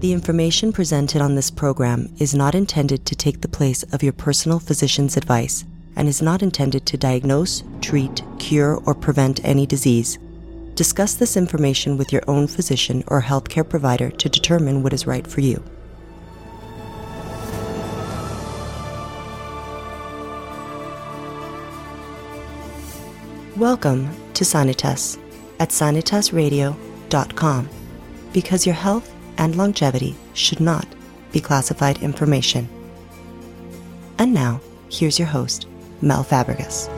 The information presented on this program is not intended to take the place of your personal physician's advice and is not intended to diagnose, treat, cure, or prevent any disease. Discuss this information with your own physician or healthcare provider to determine what is right for you. Welcome to Sanitas at sanitasradio.com because your health and longevity should not be classified information. And now, here's your host, Mel Fabregas.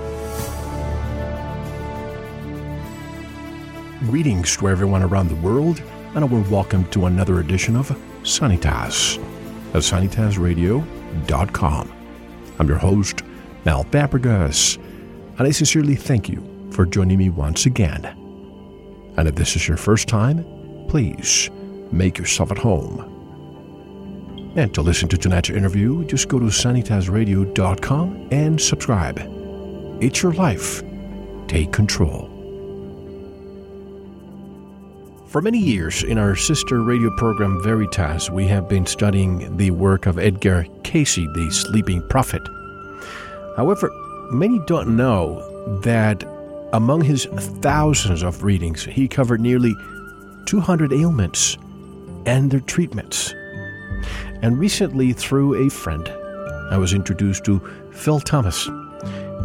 Greetings to everyone around the world, and a warm welcome to another edition of Sanitas at sanitasradio.com. I'm your host, Mel Fabregas, and I sincerely thank you for joining me once again. And if this is your first time, please make yourself at home. And to listen to tonight's interview, just go to sanitasradio.com and subscribe. It's your life. Take control. For many years in our sister radio program Veritas, we have been studying the work of Edgar Cayce, the sleeping prophet. However, many don't know that among his thousands of readings, he covered nearly 200 ailments and their treatments. And recently, through a friend, I was introduced to Phil Thomas.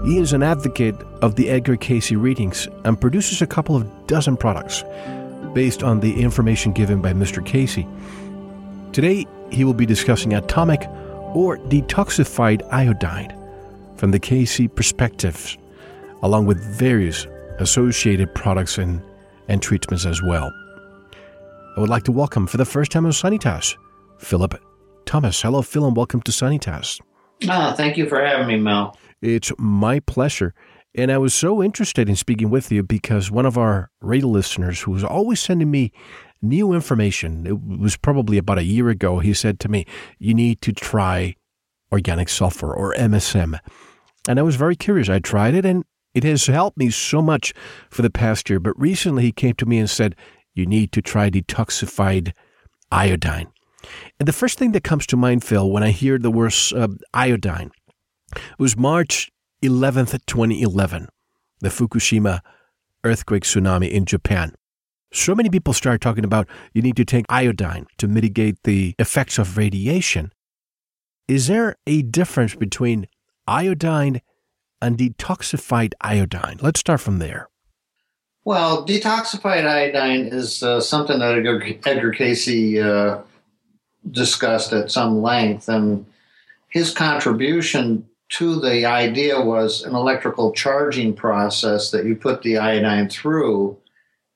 He is an advocate of the Edgar Cayce readings and produces a couple of dozen products based on the information given by Mr. Cayce. Today, he will be discussing atomic or detoxified iodine from the Cayce perspectives, along with various associated products and, and treatments as well. I would like to welcome for the first time on Sanitas, Philip Thomas. Hello, Phil, and welcome to Sanitas. Ah, thank you for having me, Mel. It's my pleasure. And I was so interested in speaking with you because one of our radio listeners who was always sending me new information, it was probably about a year ago, he said to me, You need to try organic sulfur or MSM. And I was very curious. I tried it and it has helped me so much for the past year. But recently he came to me and said, you need to try detoxified iodine. And the first thing that comes to mind, Phil, when I hear the word uh, iodine was March 11th, 2011, the Fukushima earthquake tsunami in Japan. So many people started talking about you need to take iodine to mitigate the effects of radiation. Is there a difference between iodine and detoxified iodine? Let's start from there. Well, detoxified iodine is uh, something that Edgar, Edgar Cayce uh, discussed at some length, and his contribution to the idea was an electrical charging process that you put the iodine through,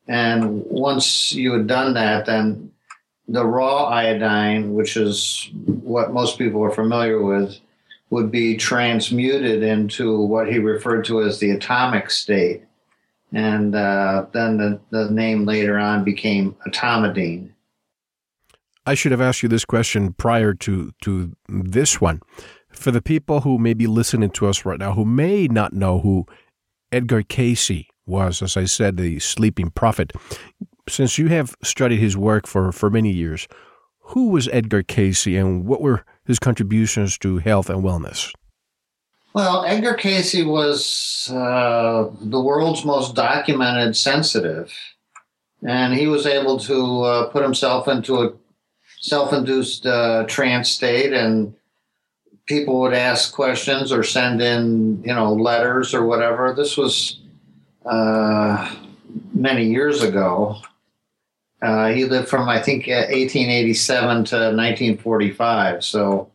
and once you had done that, then the raw iodine, which is what most people are familiar with, would be transmuted into what he referred to as the atomic state and uh, then the, the name later on became Atomidine. I should have asked you this question prior to, to this one. For the people who may be listening to us right now who may not know who Edgar Cayce was, as I said, the sleeping prophet, since you have studied his work for, for many years, who was Edgar Cayce and what were his contributions to health and wellness? Well, Edgar Cayce was uh, the world's most documented sensitive, and he was able to uh, put himself into a self-induced uh, trance state, and people would ask questions or send in, you know, letters or whatever. This was uh, many years ago. Uh, he lived from I think 1887 to 1945, so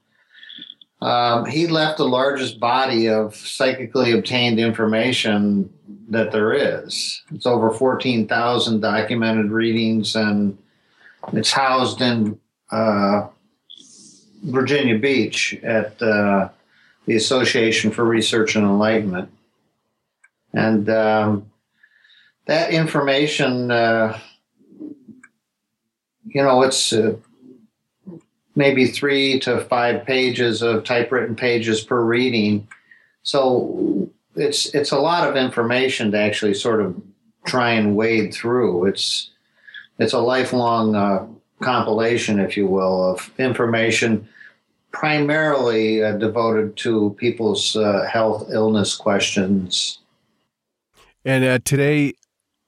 um, he left the largest body of psychically obtained information that there is. It's over 14,000 documented readings, and it's housed in uh, Virginia Beach at uh, the Association for Research and Enlightenment. And um, that information, uh, you know, it's uh, maybe three to five pages of typewritten pages per reading. So it's it's a lot of information to actually sort of try and wade through. It's it's a lifelong uh, compilation, if you will, of information primarily uh, devoted to people's uh, health illness questions. And uh, today,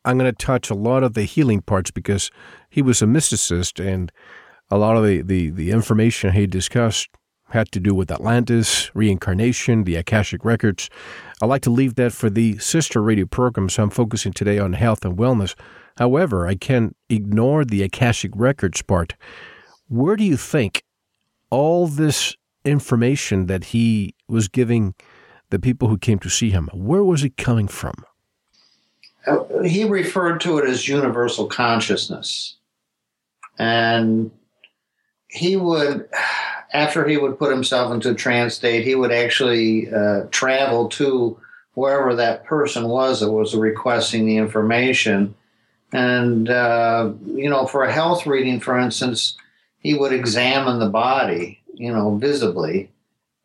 I'm going to touch a lot of the healing parts because he was a mysticist, and a lot of the, the, the information he discussed had to do with Atlantis, reincarnation, the Akashic Records. I like to leave that for the sister radio program, so I'm focusing today on health and wellness. However, I can't ignore the Akashic Records part. Where do you think all this information that he was giving the people who came to see him, where was it coming from? Uh, he referred to it as universal consciousness. And he would after he would put himself into a trance state, he would actually uh, travel to wherever that person was that was requesting the information. And, uh, you know, for a health reading, for instance, he would examine the body, you know, visibly.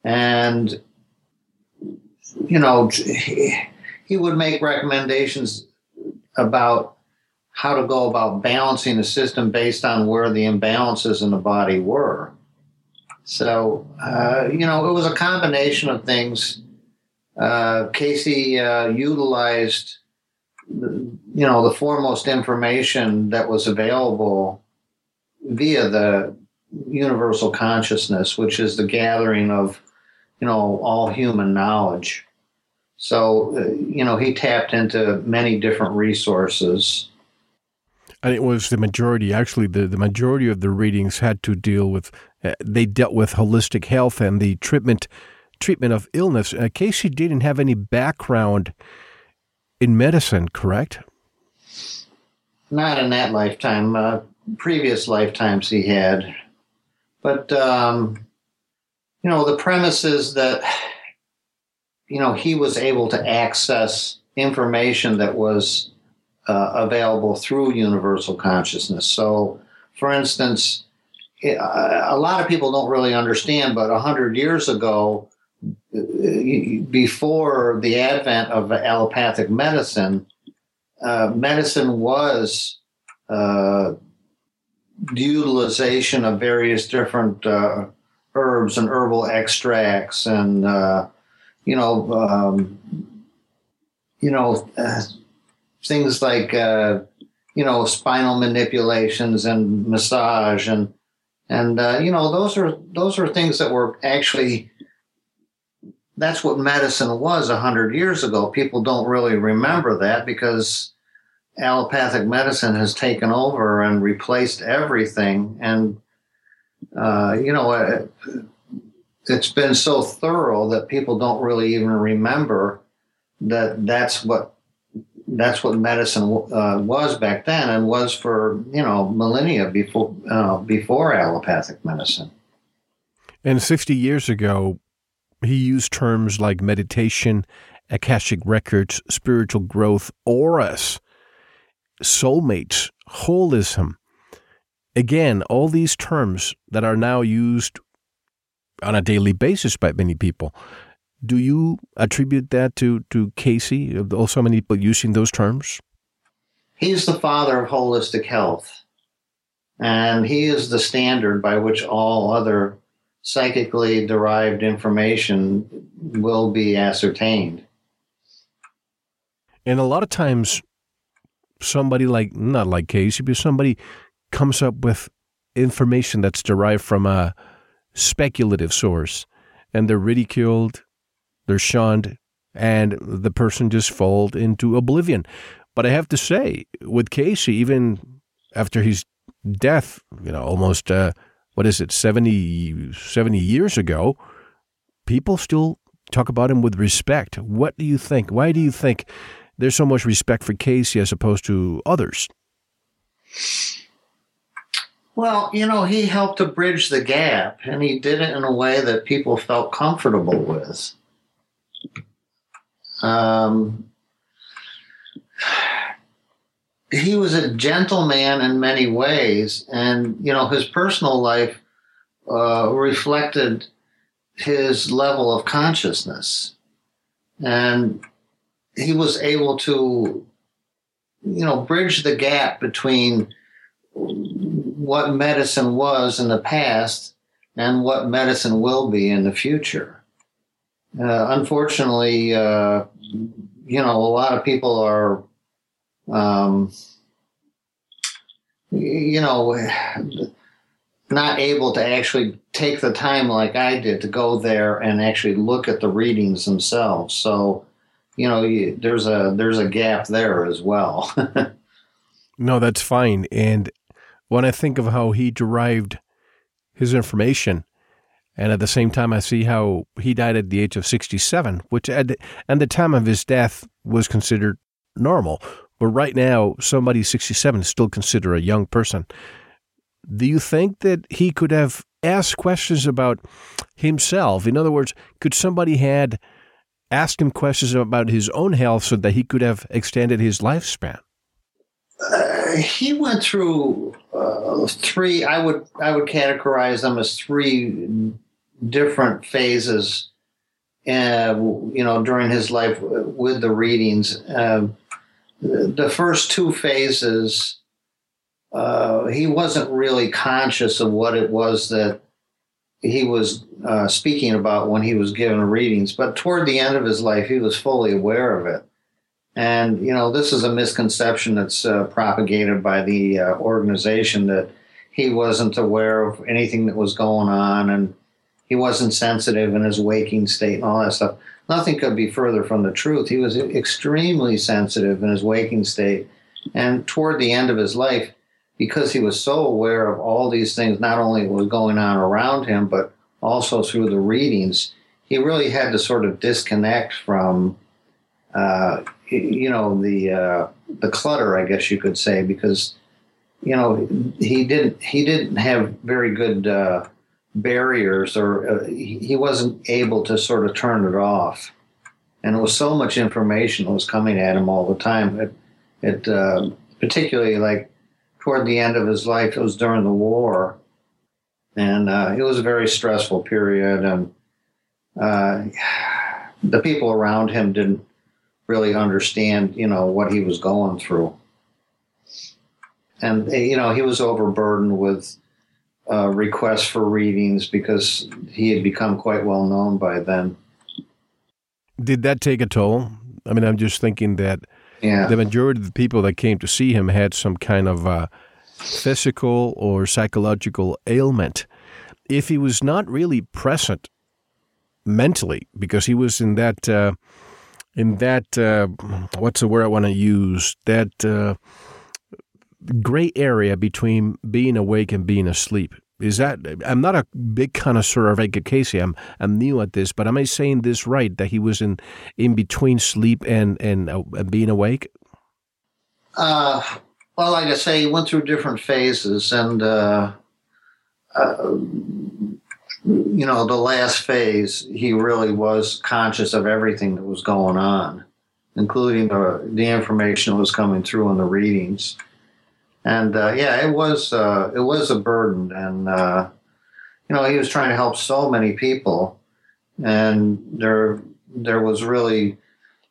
And, you know, he would make recommendations about how to go about balancing the system based on where the imbalances in the body were. So, uh, you know, it was a combination of things. Uh, Cayce uh, utilized, the, you know, the foremost information that was available via the universal consciousness, which is the gathering of, you know, all human knowledge. So, uh, you know, he tapped into many different resources and it was the majority actually the, the majority of the readings had to deal with uh, they dealt with holistic health and the treatment treatment of illness. Uh, cayce didn't have any background in medicine correct? Not in that lifetime uh, previous lifetimes he had. But um, you know the premise is that you know he was able to access information that was uh, available through universal consciousness. So, for instance, a lot of people don't really understand, but 100 years ago, before the advent of allopathic medicine, uh, medicine was uh, utilization of various different uh, herbs and herbal extracts, and uh, you know, um, you know, uh, things like uh, you know spinal manipulations and massage and and uh, you know those are those are things that were actually that's what medicine was a hundred years ago. People don't really remember that because allopathic medicine has taken over and replaced everything, and uh, you know it, it's been so thorough that people don't really even remember that that's what that's what medicine uh, was back then and was for you know millennia before uh, before allopathic medicine. And 60 years ago, he used terms like meditation, akashic records, spiritual growth, auras, soulmates, holism. Again, all these terms that are now used on a daily basis by many people. Do you attribute that to, to Cayce, also many people using those terms? He's the father of holistic health. And he is the standard by which all other psychically derived information will be ascertained. And a lot of times, somebody like, not like Cayce, but somebody comes up with information that's derived from a speculative source and they're ridiculed they're shunned, and the person just falls into oblivion. But I have to say, with Cayce, even after his death, you know, almost, uh, what is it, 70, 70 years ago, people still talk about him with respect. What do you think? Why do you think there's so much respect for Cayce as opposed to others? Well, you know, he helped to bridge the gap, and he did it in a way that people felt comfortable with. Um, he was a gentleman in many ways, and you know his personal life uh, reflected his level of consciousness, and he was able to, you know, bridge the gap between what medicine was in the past and what medicine will be in the future. Uh, unfortunately, uh, you know, a lot of people are, um, you know, not able to actually take the time like I did to go there and actually look at the readings themselves. So, you know, you, there's a there's a gap there as well. no, that's fine. And when I think of how he derived his information, and at the same time, I see how he died at the age of 67, which at the, at the time of his death was considered normal. But right now, somebody 67 is still considered a young person. Do you think that he could have asked questions about himself? In other words, could somebody had asked him questions about his own health so that he could have extended his lifespan? Uh, he went through uh, three. I would I would categorize them as three different phases. Uh, you know, during his life with the readings, um, the first two phases, uh, he wasn't really conscious of what it was that he was uh, speaking about when he was given readings. But toward the end of his life, he was fully aware of it. And, you know, this is a misconception that's uh, propagated by the uh, organization that he wasn't aware of anything that was going on and he wasn't sensitive in his waking state and all that stuff. Nothing could be further from the truth. He was extremely sensitive in his waking state. And toward the end of his life, because he was so aware of all these things, not only what was going on around him, but also through the readings, he really had to sort of disconnect from uh, you know the uh, the clutter, I guess you could say, because you know he didn't he didn't have very good uh, barriers, or uh, he wasn't able to sort of turn it off. And it was so much information that was coming at him all the time. It, it uh, particularly like toward the end of his life, it was during the war, and uh, it was a very stressful period, and the people around him didn't really understand, you know, what he was going through. And, you know, he was overburdened with uh, requests for readings because he had become quite well known by then. Did that take a toll? I mean, I'm just thinking that yeah. the majority of the people that came to see him had some kind of uh, physical or psychological ailment. If he was not really present mentally, because he was in that. Uh, in that uh, what's the word I want to use that uh, gray area between being awake and being asleep. Is that I'm not a big connoisseur of Edgar Cayce. I'm I'm new at this, but am I saying this right? That he was in in between sleep and and, uh, being awake. Uh, well, like I say, he went through different phases, and uh, uh you know, the last phase, he really was conscious of everything that was going on, including the, the information that was coming through in the readings. And uh, yeah, it was uh, it was a burden, and uh, you know, he was trying to help so many people, and there there was really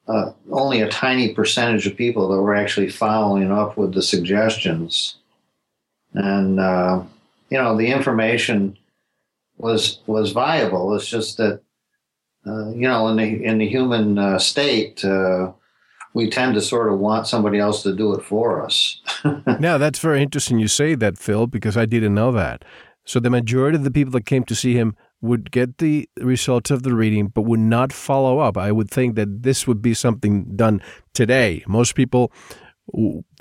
uh, only a tiny percentage of people that were actually following up with the suggestions, and uh, you know, the information was was viable. It's just that uh, you know in the in the human uh, state uh, we tend to sort of want somebody else to do it for us. now that's very interesting. You say that, Phil, because I didn't know that. So the majority of the people that came to see him would get the results of the reading, but would not follow up. I would think that this would be something done today. Most people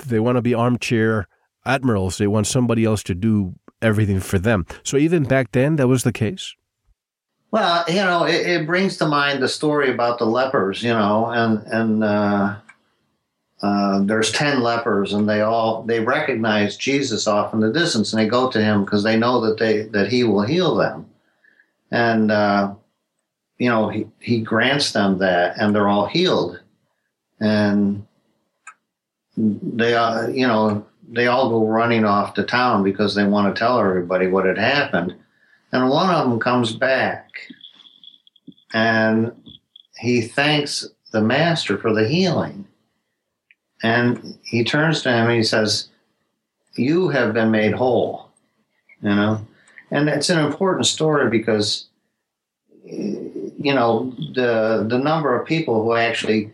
they want to be armchair admirals. They want somebody else to do everything for them. So even back then, that was the case. Well, you know, it, it brings to mind the story about the lepers. You know, and and uh, uh, there's ten lepers, and they all they recognize Jesus off in the distance, and they go to him because they know that they that he will heal them, and uh, you know he he grants them that, and they're all healed, and they are you know they all go running off to town because they want to tell everybody what had happened. And one of them comes back and he thanks the master for the healing. And he turns to him and he says, You have been made whole. you know, and it's an important story because you know the the number of people who actually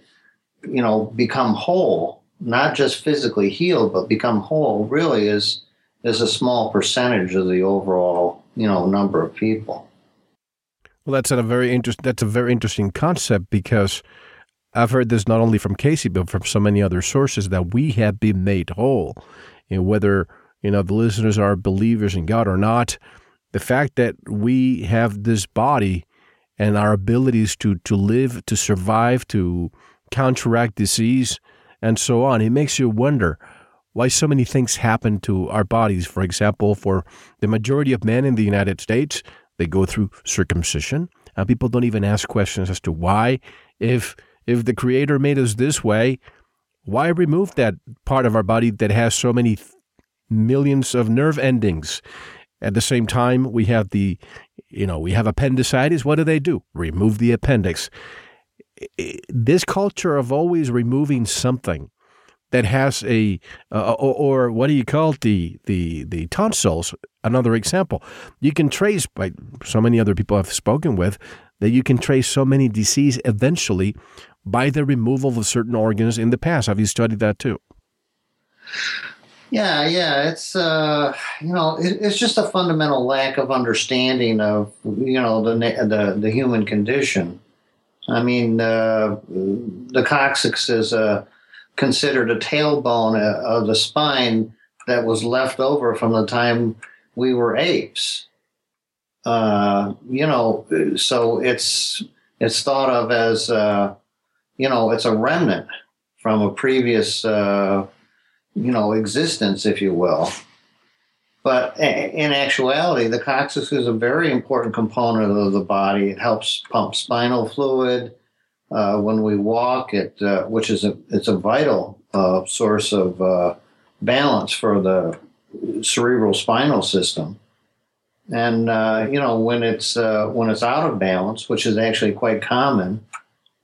you know become whole, not just physically healed, but become whole, really is is a small percentage of the overall you know number of people. Well, that's a very interest. That's a very interesting concept because I've heard this not only from Cayce but from so many other sources that we have been made whole. Know, whether you know the listeners are believers in God or not, the fact that we have this body and our abilities to to live, to survive, to counteract disease, and so on, it makes you wonder why so many things happen to our bodies. For example, for the majority of men in the United States, they go through circumcision, and people don't even ask questions as to why. If if the Creator made us this way, why remove that part of our body that has so many millions of nerve endings? At the same time, we have the, you know, we have appendicitis. What do they do? Remove the appendix. This culture of always removing something that has a uh, or, or, what do you call it? The the the tonsils another example. You can trace by so many other people I've spoken with that you can trace so many disease eventually by the removal of certain organs in the past. Have you studied that too? Yeah yeah it's uh you know it, it's just a fundamental lack of understanding of you know the the, the human condition i mean uh, the coccyx is a considered a tailbone uh, of the spine that was left over from the time we were apes. Uh, you know, so it's it's thought of as uh, you know it's a remnant from a previous uh, you know existence, if you will. But in actuality, the coccyx is a very important component of the body. It helps pump spinal fluid uh, when we walk, it uh, which is a it's a vital uh, source of uh, balance for the cerebral spinal system. And uh, you know when it's uh, when it's out of balance, which is actually quite common,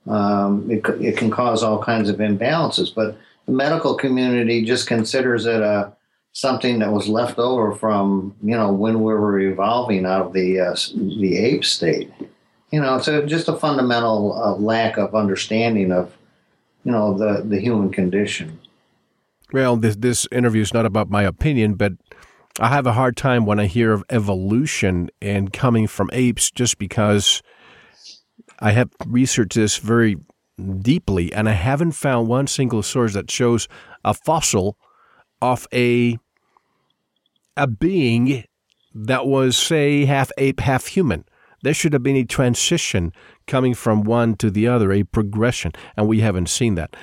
um, it it can cause all kinds of imbalances. But the medical community just considers it a something that was left over from you know when we were evolving out of the the ape state you know, it's a, just a fundamental uh, lack of understanding of, you know, the, the human condition. Well, this this interview is not about my opinion, but I have a hard time when I hear of evolution and coming from apes, just because I have researched this very deeply, and I haven't found one single source that shows a fossil of a a being that was, say, half ape, half human. There should have been a transition coming from one to the other, a progression, and we haven't seen that.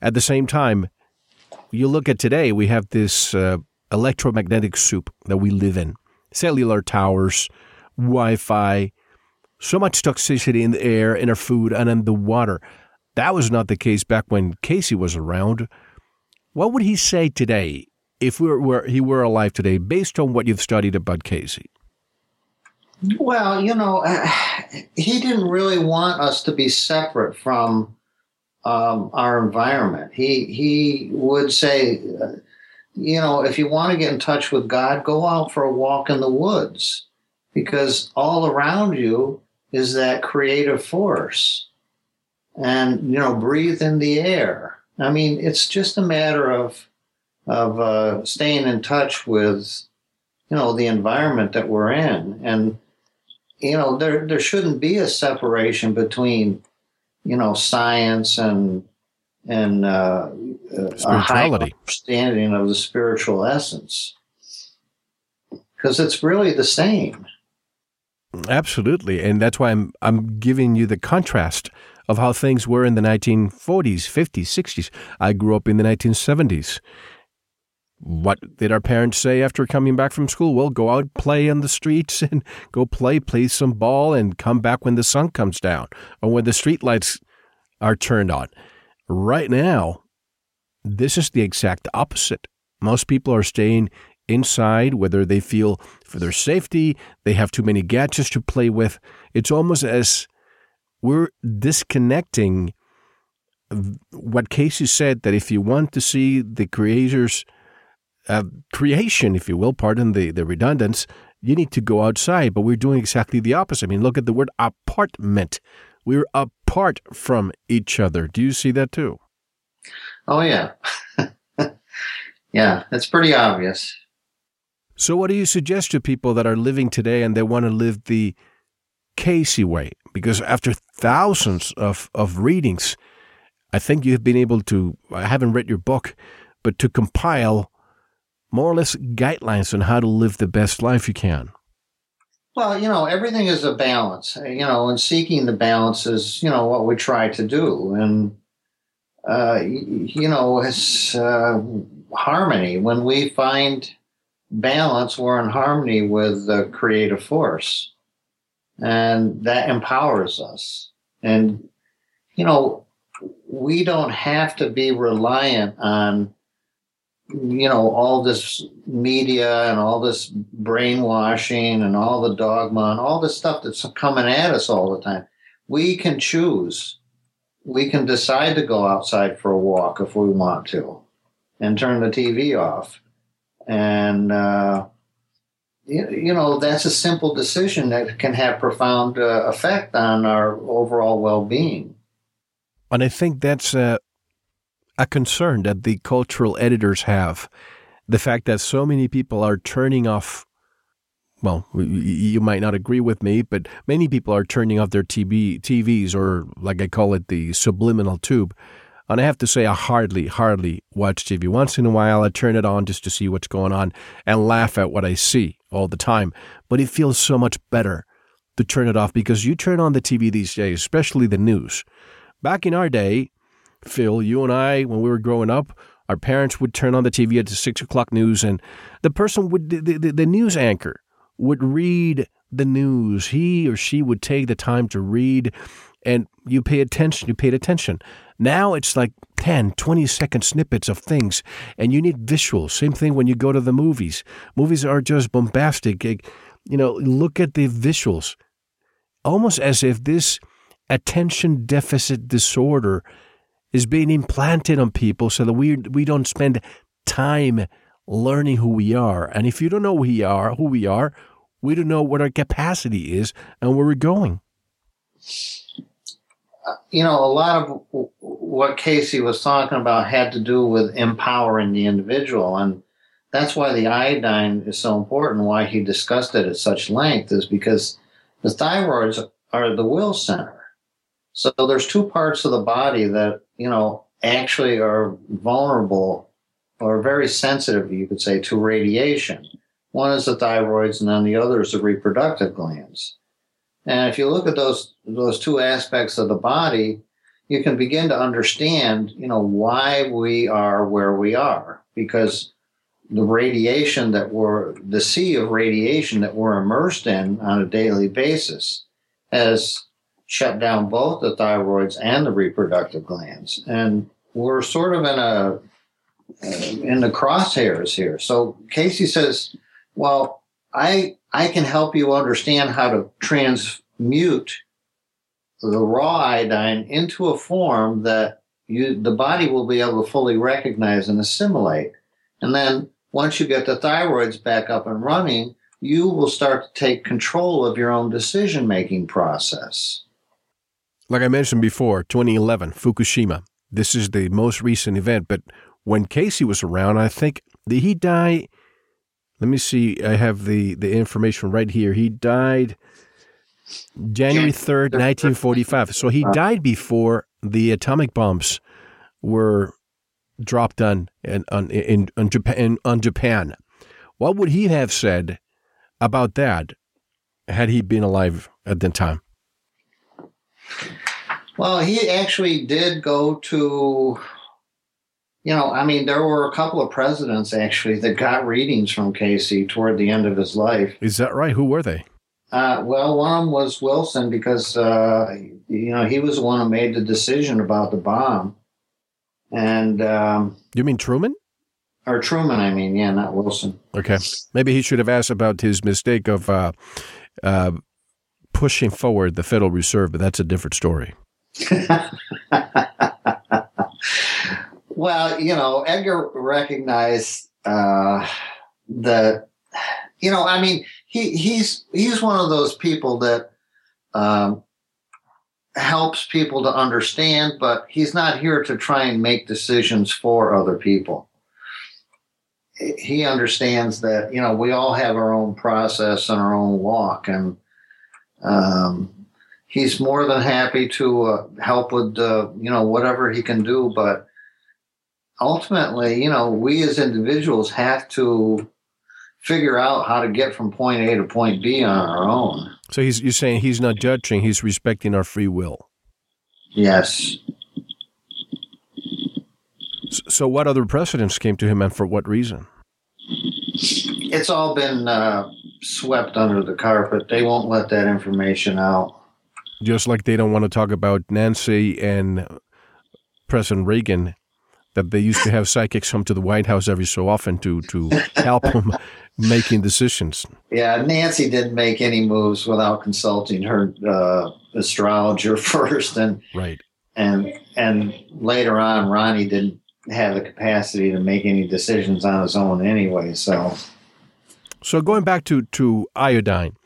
At the same time, you look at today, we have this uh, electromagnetic soup that we live in, cellular towers, Wi Fi, so much toxicity in the air, in our food, and in the water. That was not the case back when Cayce was around. What would he say today if we were, were, he were alive today, based on what you've studied about Cayce? Well, you know, he didn't really want us to be separate from um, our environment. He he would say, uh, you know, if you want to get in touch with God, go out for a walk in the woods, because all around you is that creative force, and you know, breathe in the air. I mean, it's just a matter of of uh, staying in touch with you know the environment that we're in. And you know there there shouldn't be a separation between you know science and and uh, a high understanding of the spiritual essence. Because it's really the same. Absolutely. And that's why i'm i'm giving you the contrast of how things were in the 1940s 50s 60s i grew up in the 1970s what did our parents say after coming back from school? Well, go out, play in the streets, and go play, play some ball, and come back when the sun comes down or when the street lights are turned on. Right now, this is the exact opposite. Most people are staying inside, whether they feel for their safety, they have too many gadgets to play with. It's almost as we're disconnecting what Cayce said that if you want to see the creators uh, creation, if you will, pardon the, the redundance, you need to go outside. But we're doing exactly the opposite. I mean, look at the word apartment. We're apart from each other. Do you see that too? Oh, yeah. yeah, that's pretty obvious. So, what do you suggest to people that are living today and they want to live the Cayce way? Because after thousands of, of readings, I think you've been able to, I haven't read your book, but to compile more or less guidelines on how to live the best life you can. Well, you know, everything is a balance, you know, and seeking the balance is, you know, what we try to do. And, uh, you know, it's uh, harmony. When we find balance, we're in harmony with the creative force. And that empowers us. And, you know, we don't have to be reliant on you know all this media and all this brainwashing and all the dogma and all this stuff that's coming at us all the time we can choose. We can decide to go outside for a walk if we want to and turn the tv off. And uh, you, you, know that's a simple decision that can have profound uh, effect on our overall well-being. And i think that's uh, a concern that the cultural editors have. The fact that so many people are turning off, well, you might not agree with me, but many people are turning off their TV, TVs, or like I call it, the subliminal tube. And I have to say, I hardly, hardly watch TV. Once in a while, I turn it on just to see what's going on and laugh at what I see all the time. But it feels so much better to turn it off because you turn on the TV these days, especially the news. Back in our day, Phil, you and I, when we were growing up, our parents would turn on the TV at the six o'clock news, and the person would, the, the, the news anchor would read the news. He or she would take the time to read, and you pay attention. You paid attention. Now it's like 10, 20 second snippets of things, and you need visuals. Same thing when you go to the movies. Movies are just bombastic. You know, look at the visuals. Almost as if this attention deficit disorder is being implanted on people so that we we don't spend time learning who we are. And if you don't know who we are, who we are, we don't know what our capacity is and where we're going. Uh, you know, a lot of what Cayce was talking about had to do with empowering the individual. And that's why the iodine is so important, why he discussed it at such length, is because the thyroids are the will center. So there's two parts of the body that, you know, actually are vulnerable or very sensitive, you could say, to radiation. One is the thyroids, and then the other is the reproductive glands. And if you look at those those two aspects of the body, you can begin to understand, you know, why we are where we are. Because the radiation that we're the sea of radiation that we're immersed in on a daily basis has shut down both the thyroids and the reproductive glands. And we're sort of in a uh, in the crosshairs here. So Cayce says, "Well, I I can help you understand how to transmute the raw iodine into a form that you the body will be able to fully recognize and assimilate. And then once you get the thyroids back up and running, you will start to take control of your own decision making process." Like I mentioned before, 2011, Fukushima. This is the most recent event, but when Cayce was around, I think did he die? Let me see. I have the the information right here. He died January 3rd, 1945. So he uh. died before the atomic bombs were dropped on on, in, on, Japan, on Japan. What would he have said about that had he been alive at the time? Well, he actually did go to, you know, I mean, there were a couple of presidents actually that got readings from Cayce toward the end of his life. Is that right? Who were they? Uh, well, one of them was Wilson because, uh, you know, he was the one who made the decision about the bomb. And. Um, you mean Truman? Or Truman, I mean, yeah, not Wilson. Okay. Maybe he should have asked about his mistake of uh, uh pushing forward the Federal Reserve, but that's a different story. well, you know, Edgar recognized uh, that you know, I mean, he he's he's one of those people that um, helps people to understand, but he's not here to try and make decisions for other people. He understands that you know we all have our own process and our own walk, and um, he's more than happy to uh, help with uh, you know whatever he can do. But ultimately, you know, we as individuals have to figure out how to get from point A to point B on our own. So he's you're saying he's not judging; he's respecting our free will. Yes. So, what other precedents came to him, and for what reason? It's all been uh, swept under the carpet. They won't let that information out. Just like they don't want to talk about Nancy and President Reagan, that they used to have psychics come to the White House every so often to to help them making decisions. Yeah, Nancy didn't make any moves without consulting her uh, astrologer first, and right, and and later on, Ronnie didn't have the capacity to make any decisions on his own anyway. So, so going back to to iodine.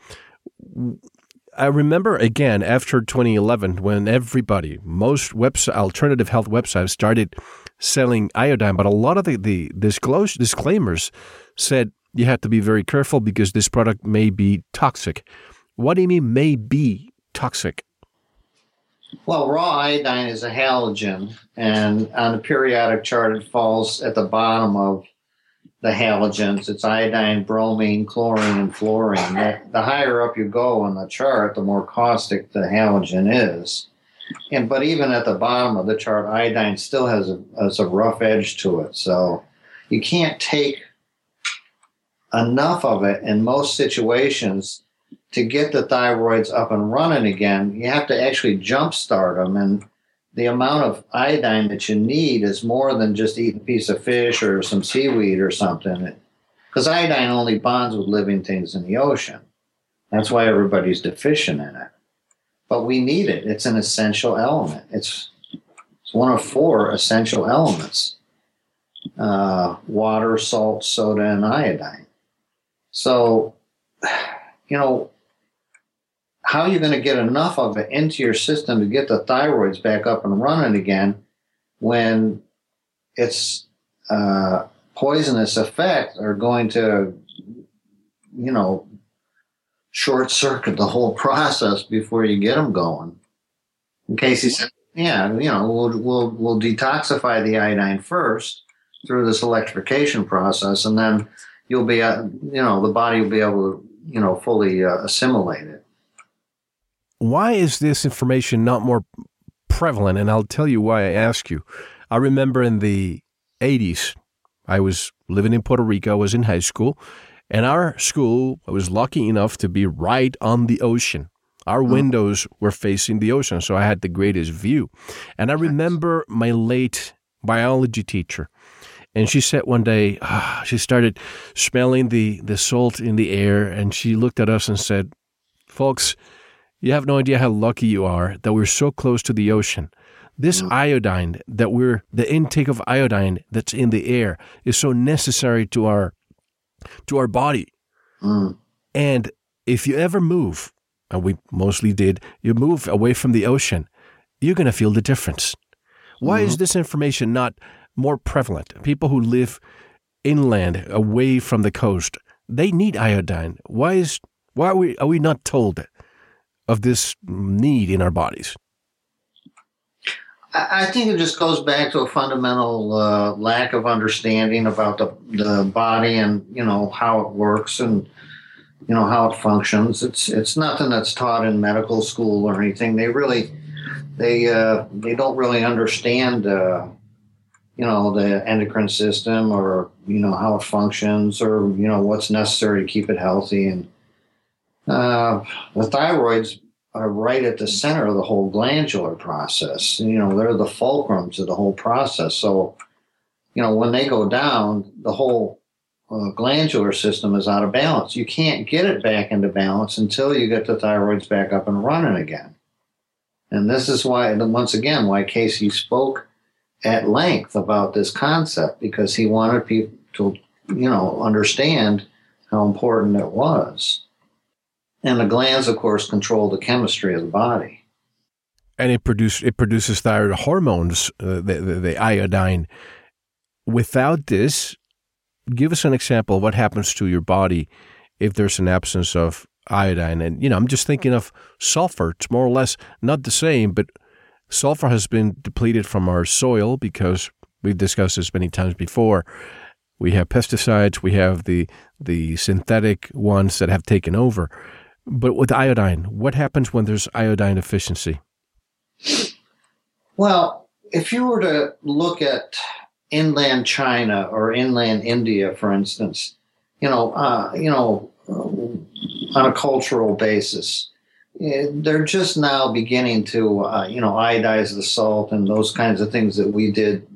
I remember again after 2011 when everybody, most website, alternative health websites started selling iodine, but a lot of the, the disclosure, disclaimers said you have to be very careful because this product may be toxic. What do you mean may be toxic? Well, raw iodine is a halogen, and on the periodic chart, it falls at the bottom of the halogens. It's iodine, bromine, chlorine, and fluorine. The, the higher up you go on the chart, the more caustic the halogen is. And but even at the bottom of the chart, iodine still has a, has a rough edge to it. So you can't take enough of it in most situations to get the thyroids up and running again. You have to actually jumpstart them, and the amount of iodine that you need is more than just eating a piece of fish or some seaweed or something. Because iodine only bonds with living things in the ocean. That's why everybody's deficient in it. But we need it. It's an essential element. It's, it's one of four essential elements uh, water, salt, soda, and iodine. So, you know, how are you going to get enough of it into your system to get the thyroids back up and running again when its uh, poisonous effects are going to, you know, short circuit the whole process before you get them going? In case he said, yeah, you know, we'll, we'll, we'll detoxify the iodine first through this electrification process, and then you'll be, uh, you know, the body will be able to, you know, fully uh, assimilate it. Why is this information not more prevalent? And I'll tell you why I ask you. I remember in the 80s, I was living in Puerto Rico, I was in high school, and our school I was lucky enough to be right on the ocean. Our oh. windows were facing the ocean, so I had the greatest view. And I remember my late biology teacher and she said one day, ah, she started smelling the, the salt in the air, and she looked at us and said, Folks, you have no idea how lucky you are that we're so close to the ocean. This mm. iodine that we're, the intake of iodine that's in the air is so necessary to our, to our body. Mm. And if you ever move, and we mostly did, you move away from the ocean, you're going to feel the difference. Why mm-hmm. is this information not more prevalent. People who live inland, away from the coast, they need iodine. Why is why are we are we not told of this need in our bodies? I think it just goes back to a fundamental uh, lack of understanding about the the body and you know how it works and you know how it functions. It's it's nothing that's taught in medical school or anything. They really they uh, they don't really understand uh, you know the endocrine system or you know how it functions or you know what's necessary to keep it healthy and uh, the thyroids are right at the center of the whole glandular process. You know they're the fulcrums of the whole process. So you know when they go down the whole uh, glandular system is out of balance. You can't get it back into balance until you get the thyroids back up and running again. And this is why once again why casey spoke at length about this concept because he wanted people to you know, understand how important it was. And the glands, of course, control the chemistry of the body. And it produce it produces thyroid hormones, uh, the, the, the iodine. Without this, give us an example of what happens to your body if there's an absence of iodine. And, you know, I'm just thinking of sulfur. It's more or less not the same, but sulfur has been depleted from our soil because we've discussed this many times before. We have pesticides, we have the the synthetic ones that have taken over. But with iodine, what happens when there's iodine deficiency? Well, if you were to look at inland China or inland India, for instance, you know, uh, you know, uh, on a cultural basis, eh, they're just now beginning to, uh, you know, iodize the salt and those kinds of things that we did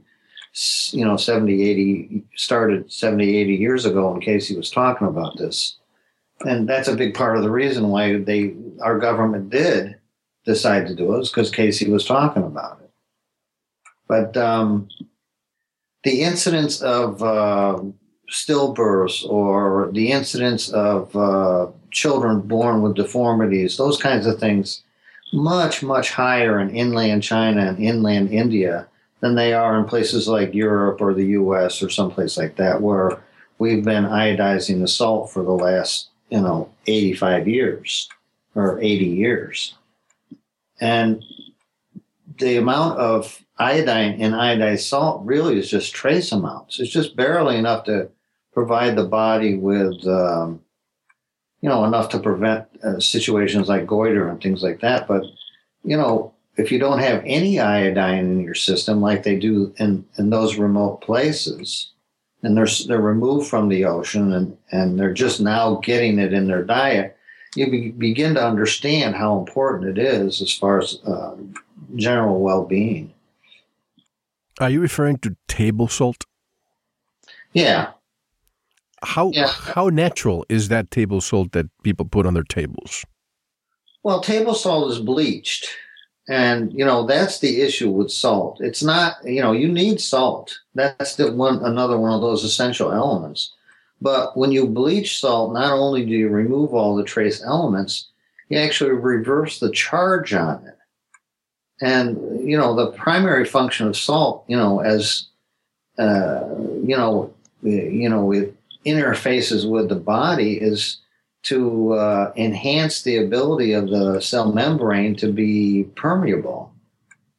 you know 70 80 started 70 80 years ago when Cayce was talking about this and that's a big part of the reason why they our government did decide to do it because Cayce was talking about it. But um, the incidence of uh, stillbirths or the incidence of uh, children born with deformities those kinds of things much much higher in inland china and inland india than they are in places like Europe or the US or someplace like that, where we've been iodizing the salt for the last, you know, 85 years or 80 years. And the amount of iodine in iodized salt really is just trace amounts. It's just barely enough to provide the body with, um, you know, enough to prevent uh, situations like goiter and things like that. But, you know, if you don't have any iodine in your system, like they do in, in those remote places, and they're they're removed from the ocean and, and they're just now getting it in their diet, you be, begin to understand how important it is as far as uh, general well being. Are you referring to table salt? Yeah. How yeah. how natural is that table salt that people put on their tables? Well, table salt is bleached and you know that's the issue with salt. It's not you know you need salt. That's the one another one of those essential elements. But when you bleach salt, not only do you remove all the trace elements, you actually reverse the charge on it. And you know the primary function of salt, you know, as uh, you know, you know, it interfaces with the body is to uh, enhance the ability of the cell membrane to be permeable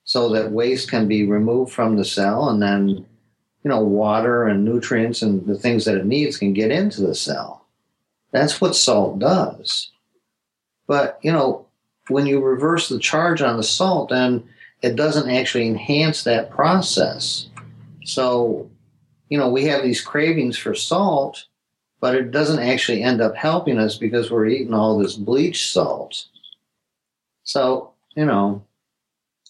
so that waste can be removed from the cell and then you know water and nutrients and the things that it needs can get into the cell. That's what salt does. But you know when you reverse the charge on the salt then it doesn't actually enhance that process. So you know we have these cravings for salt but it doesn't actually end up helping us because we're eating all this bleach salt. So, you know,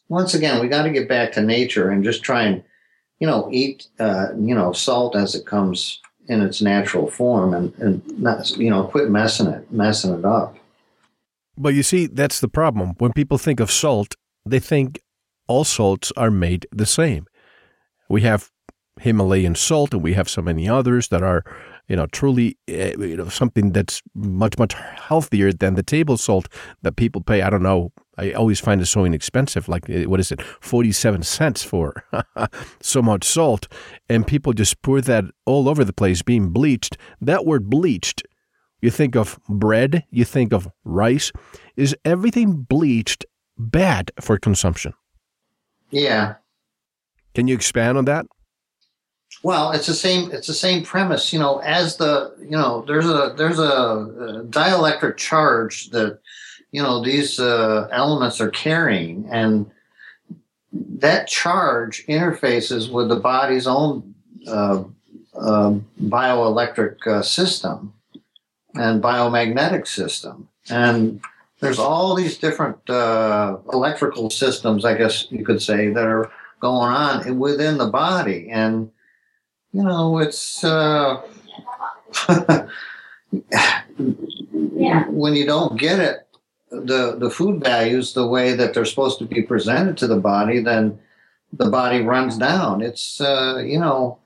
once again, we got to get back to nature and just try and, you know, eat, uh, you know, salt as it comes in its natural form and, and not, you know, quit messing it, messing it up. But you see, that's the problem. When people think of salt, they think all salts are made the same. We have Himalayan salt and we have so many others that are you know, truly, uh, you know, something that's much, much healthier than the table salt that people pay. I don't know. I always find it so inexpensive. Like, eh, what is it? 47 cents for so much salt. And people just pour that all over the place being bleached. That word bleached, you think of bread, you think of rice. Is everything bleached bad for consumption? Yeah. Can you expand on that? Well, it's the same. It's the same premise. You know, as the you know, there's a there's a, dielectric charge that you know these uh, elements are carrying, and that charge interfaces with the body's own uh, uh, bioelectric uh, system and biomagnetic system, and there's all these different uh, electrical systems, I guess you could say, that are going on within the body, and you know, it's uh, when you don't get it, the the food values the way that they're supposed to be presented to the body, then the body runs down. It's uh, you know,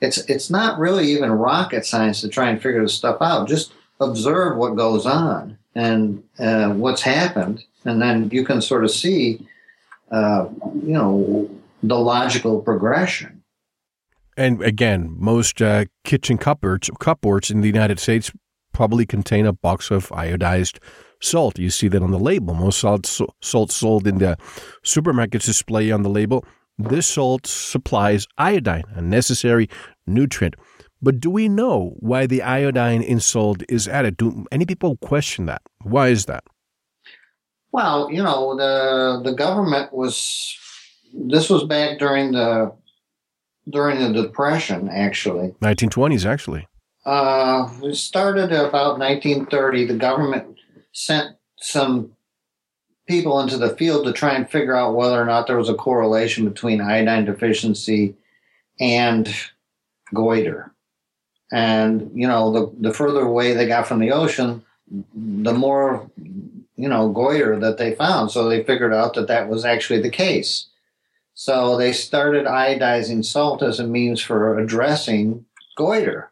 it's it's not really even rocket science to try and figure this stuff out. Just observe what goes on and uh, what's happened, and then you can sort of see, uh, you know, the logical progression. And again, most uh, kitchen cupboards cupboards in the United States probably contain a box of iodized salt. You see that on the label. Most salt, salt sold in the supermarkets display on the label. This salt supplies iodine, a necessary nutrient. But do we know why the iodine in salt is added? Do any people question that? Why is that? Well, you know, the the government was this was back during the during the depression actually. 1920s actually. Uh, it started about 1930. The government sent some people into the field to try and figure out whether or not there was a correlation between iodine deficiency and goiter. And, you know, the, the further away they got from the ocean, the more, you know, goiter that they found. So they figured out that that was actually the case. So they started iodizing salt as a means for addressing goiter.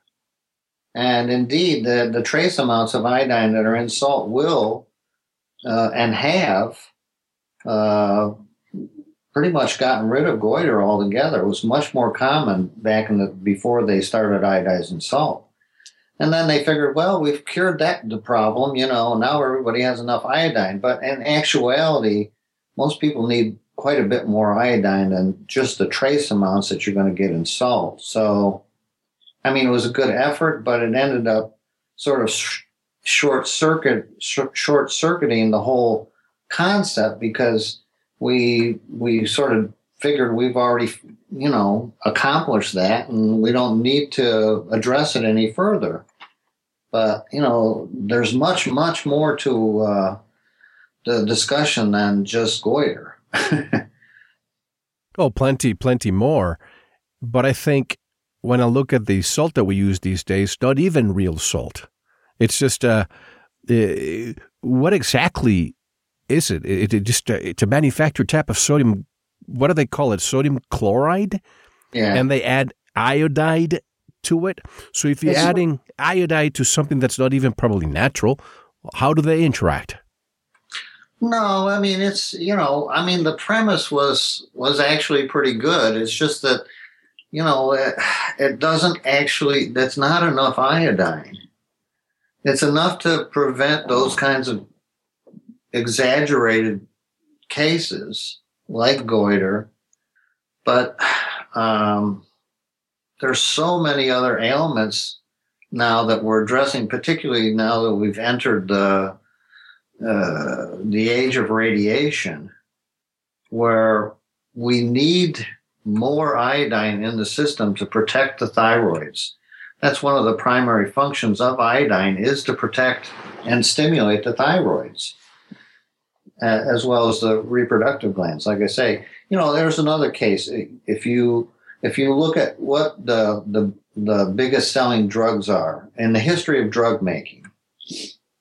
And indeed, the, the trace amounts of iodine that are in salt will uh, and have uh, pretty much gotten rid of goiter altogether. It was much more common back in the before they started iodizing salt. And then they figured, well, we've cured that the problem, you know, now everybody has enough iodine. But in actuality, most people need quite a bit more iodine than just the trace amounts that you're going to get in salt. So, I mean, it was a good effort, but it ended up sort of short circuit short circuiting the whole concept because we we sort of figured we've already you know accomplished that and we don't need to address it any further but you know there's much much more to uh, the discussion than just goiter oh plenty plenty more but i think when i look at the salt that we use these days not even real salt it's just uh, uh what exactly is it? It, it just uh, it's a manufactured type of sodium. What do they call it? Sodium chloride. Yeah. And they add iodide to it. So if you're it's adding iodide to something that's not even probably natural, how do they interact? No, I mean it's you know I mean the premise was was actually pretty good. It's just that you know it, it doesn't actually that's not enough iodine. It's enough to prevent those kinds of exaggerated cases like goiter, but um, there's so many other ailments now that we're addressing, particularly now that we've entered the uh, the age of radiation, where we need more iodine in the system to protect the thyroids. That's one of the primary functions of iodine is to protect and stimulate the thyroids as well as the reproductive glands. Like I say, you know, there's another case. If you if you look at what the the the biggest selling drugs are in the history of drug making,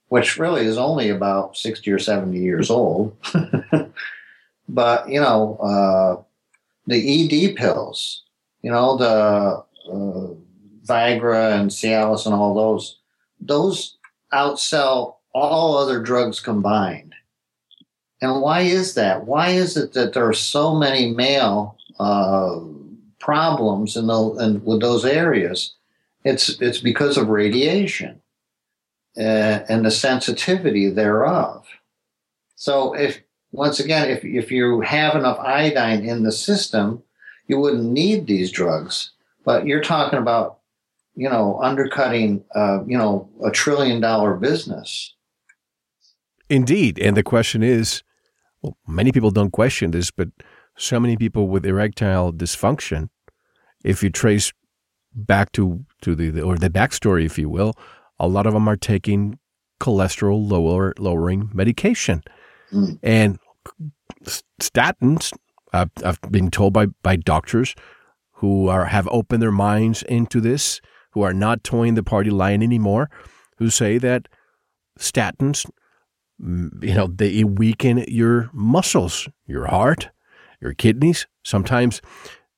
which really is only about sixty or seventy years old, but you know, uh, the ED pills, you know, the uh, Viagra and Cialis and all those, those outsell all other drugs combined and why is that? Why is it that there are so many male uh, problems in, the, in with those areas? It's it's because of radiation uh, and the sensitivity thereof. So if once again, if if you have enough iodine in the system, you wouldn't need these drugs. But you're talking about, you know, undercutting, uh, you know, a trillion dollar business. Indeed, and the question is, well, many people don't question this, but so many people with erectile dysfunction, if you trace back to, to the, or the backstory, if you will, a lot of them are taking cholesterol lower, lowering medication. Mm. And statins, I've, I've been told by, by doctors who are, have opened their minds into this, who are not toying the party line anymore, who say that statins you know, they weaken your muscles, your heart, your kidneys. Sometimes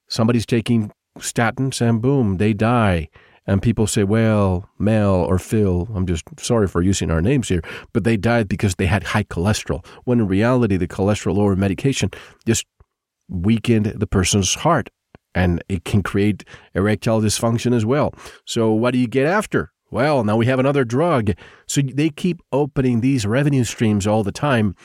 somebody's taking statins and boom, they die. And people say, well, Mel or Phil, I'm just sorry for using our names here, but they died because they had high cholesterol. When in reality, the cholesterol lowering medication just weakened the person's heart and it can create erectile dysfunction as well. So, what do you get after? Well, now we have another drug. So they keep opening these revenue streams all the time,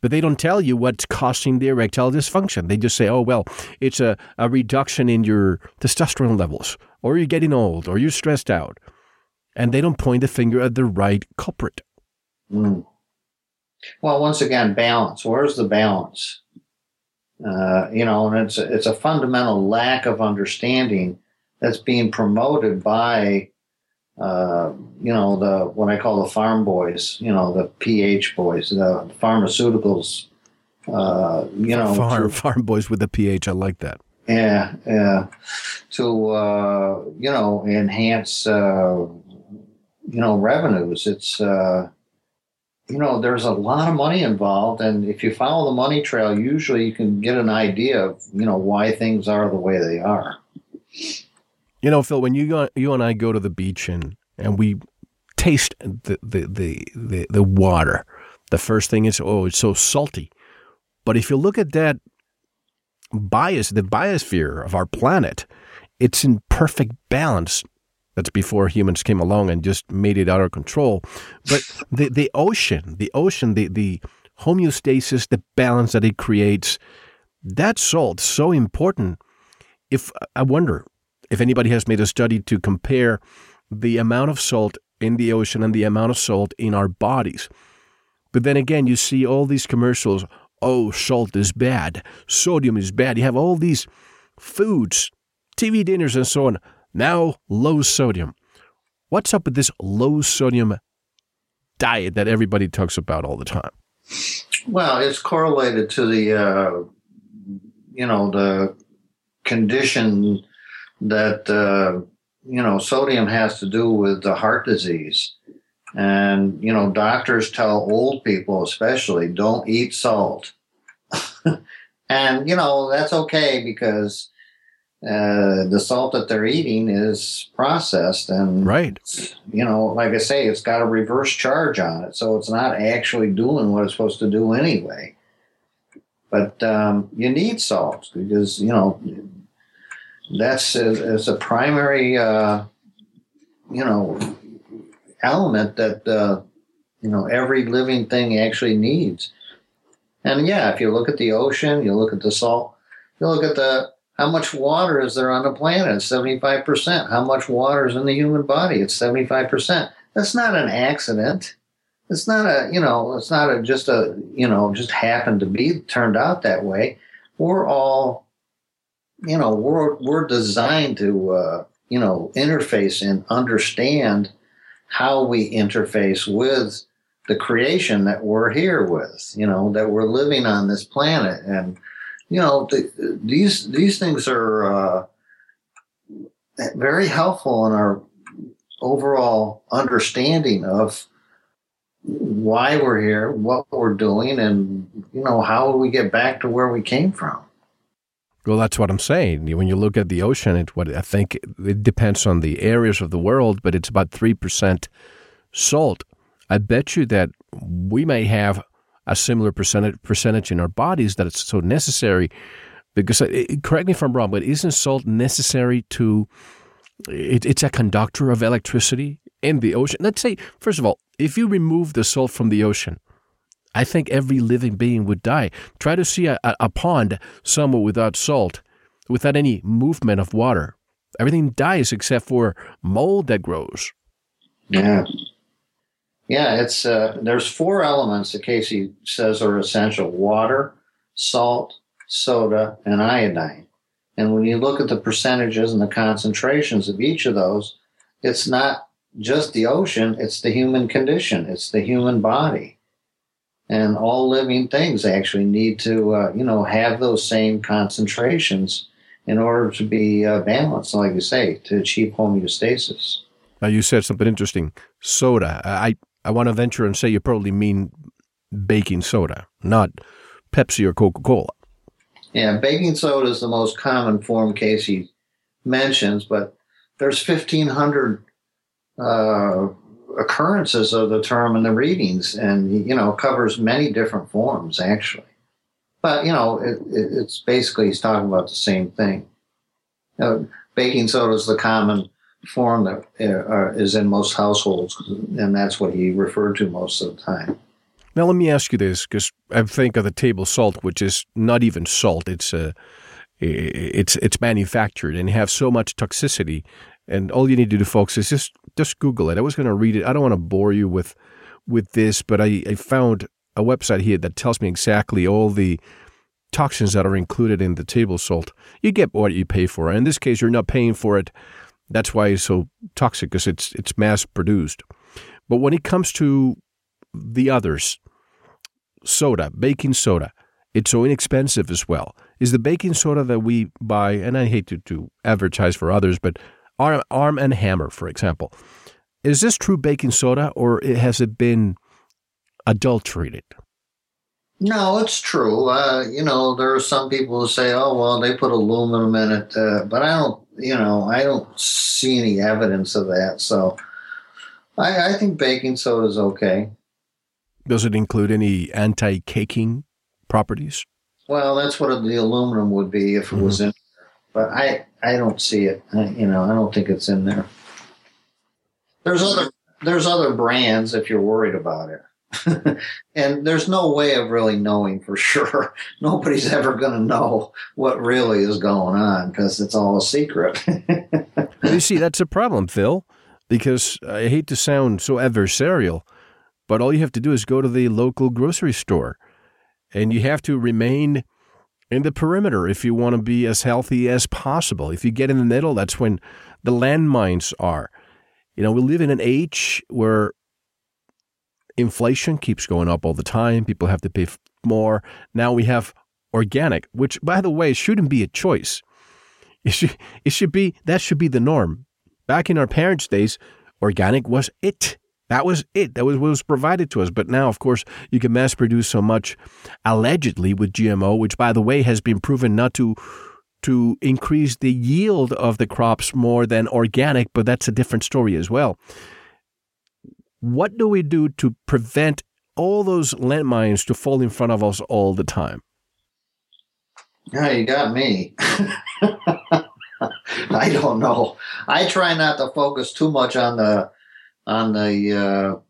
but they don't tell you what's causing the erectile dysfunction. They just say, oh, well, it's a, a reduction in your testosterone levels, or you're getting old, or you're stressed out. And they don't point the finger at the right culprit. Mm. Well, once again, balance. Where's the balance? Uh, you know, and it's it's a fundamental lack of understanding that's being promoted by uh, you know, the what I call the farm boys, you know, the PH boys, the pharmaceuticals, uh, you know, farm to, farm boys with the PH. I like that. Yeah, yeah. To uh, you know, enhance uh, you know revenues. It's uh, you know, there's a lot of money involved, and if you follow the money trail, usually you can get an idea of you know why things are the way they are. You know, Phil, when you uh, you and I go to the beach and and we taste the the the the, the water, the first thing is oh, it's so salty. But if you look at that bias, the biosphere of our planet, it's in perfect balance. That's before humans came along and just made it out of control. But the the ocean, the ocean, the the homeostasis, the balance that it creates, that salt so important. If I wonder, if anybody has made a study to compare the amount of salt in the ocean and the amount of salt in our bodies. But then again, you see all these commercials oh, salt is bad, sodium is bad. You have all these foods, TV dinners, and so on. Now, low sodium. What's up with this low sodium diet that everybody talks about all the time? Well, it's correlated to the, uh, you know, the condition that uh, you know sodium has to do with the heart disease. And you know doctors tell old people especially don't eat salt. And you know that's okay because uh, the salt that they're eating is processed and right. you know like i say it's got a reverse charge on it so it's not actually doing what it's supposed to do anyway. But um, you need salt because you know that's as a primary, uh, you know, element that uh, you know every living thing actually needs. And yeah, if you look at the ocean, you look at the salt, you look at the how much water is there on the planet? Seventy five percent. How much water is in the human body? It's seventy five percent. That's not an accident. It's not a you know. It's not a just a you know just happened to be turned out that way. We're all you know we're we're designed to uh, you know interface and understand how we interface with the creation that we're here with you know that we're living on this planet. And you know the, these these things are uh, very helpful in our overall understanding of why we're here what we're doing and you know how we get back to where we came from well, that's what I'm saying. When you look at the ocean, it what I think it depends on the areas of the world, but it's about three percent salt. I bet you that we may have a similar percentage percentage in our bodies that it's so necessary. Because uh, correct me if I'm wrong, but isn't salt necessary to? It, it's a conductor of electricity in the ocean. Let's say, first of all, if you remove the salt from the ocean, I think every living being would die. Try to see a, a pond somewhere without salt, without any movement of water. Everything dies except for mold that grows. Yeah. Yeah, it's uh, there's four elements that Cayce says are essential: water, salt, soda, and iodine. And when you look at the percentages and the concentrations of each of those, it's not just the ocean; it's the human condition, it's the human body and all living things actually need to uh, you know have those same concentrations in order to be uh, balanced like you say to achieve homeostasis. Now you said something interesting. Soda. I i want to venture and say you probably mean baking soda not pepsi or coca-cola. Yeah baking soda is the most common form Cayce mentions, but there's 1,500 uh, occurrences of the term in the readings, and you know covers many different forms actually. But you know, it, it, it's basically he's talking about the same thing. You know, baking soda is the common form that uh, is in most households, and that's what he referred to most of the time. Now, let me ask you this, because I think of the table salt, which is not even salt; it's a, uh, it's it's manufactured and have so much toxicity. And all you need to do, folks, is just just Google it. I was going to read it. I don't want to bore you with with this, but I, I found a website here that tells me exactly all the toxins that are included in the table salt. You get what you pay for. In this case, you're not paying for it. That's why it's so toxic because it's it's mass produced. But when it comes to the others, soda, baking soda, it's so inexpensive as well. Is the baking soda that we buy, and I hate to, to advertise for others, but Arm, Arm and Hammer, for example, is this true baking soda or has it been adulterated? No, it's true. Uh, you know, there are some people who say, "Oh, well, they put aluminum in it," uh, but I don't. You know, I don't see any evidence of that. So, I, I think baking soda is okay. Does it include any anti-caking properties? Well, that's what the aluminum would be if it mm-hmm. was in there. But I, I don't see it. I, you know, I don't think it's in there. There's other there's other brands if you're worried about it. and there's no way of really knowing for sure. Nobody's ever going to know what really is going on because it's all a secret. you see, that's a problem, Phil, because I hate to sound so adversarial, but all you have to do is go to the local grocery store and you have to remain in the perimeter if you want to be as healthy as possible. If you get in the middle, that's when the landmines are. You know, we live in an age where inflation keeps going up all the time. People have to pay more. Now we have organic, which, by the way, shouldn't be a choice. It should, it should be that should be the norm. Back in our parents' days, organic was it. That was it. That was what was provided to us. But now, of course, you can mass produce so much allegedly with GMO, which, by the way, has been proven not to to increase the yield of the crops more than organic, but that's a different story as well. What do we do to prevent all those landmines to fall in front of us all the time? Yeah, you got me. I don't know. I try not to focus too much on the on the uh,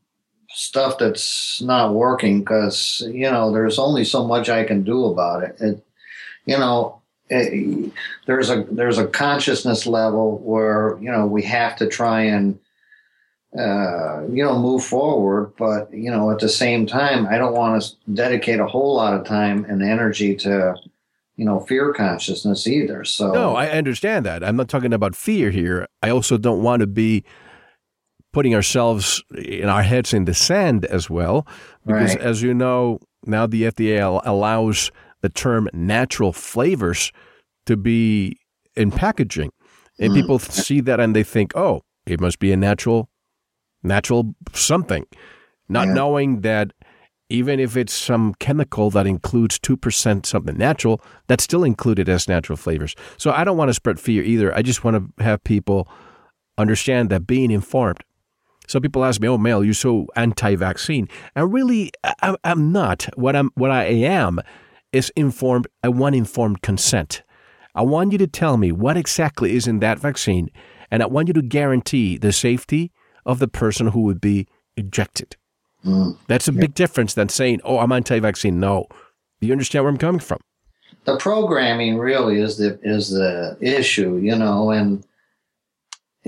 stuff that's not working because you know there's only so much I can do about it. it you know, it, there's a there's a consciousness level where you know we have to try and uh, you know move forward, but you know at the same time I don't want to dedicate a whole lot of time and energy to you know fear consciousness either. So no, I understand that. I'm not talking about fear here. I also don't want to be putting ourselves in our heads in the sand as well. Because right. as you know, now the FDA allows the term natural flavors to be in packaging. And mm. people see that and they think, oh, it must be a natural, natural something. Not yeah. knowing that even if it's some chemical that includes 2% something natural, that's still included as natural flavors. So I don't want to spread fear either. I just want to have people understand that being informed so people ask me, "Oh, Mel, you're so anti-vaccine." And really, I, am not. What I'm, what I am, is informed. I want informed consent. I want you to tell me what exactly is in that vaccine, and I want you to guarantee the safety of the person who would be injected. Mm. That's a yeah. big difference than saying, "Oh, I'm anti-vaccine." No, do you understand where I'm coming from? The programming really is the is the issue, you know, and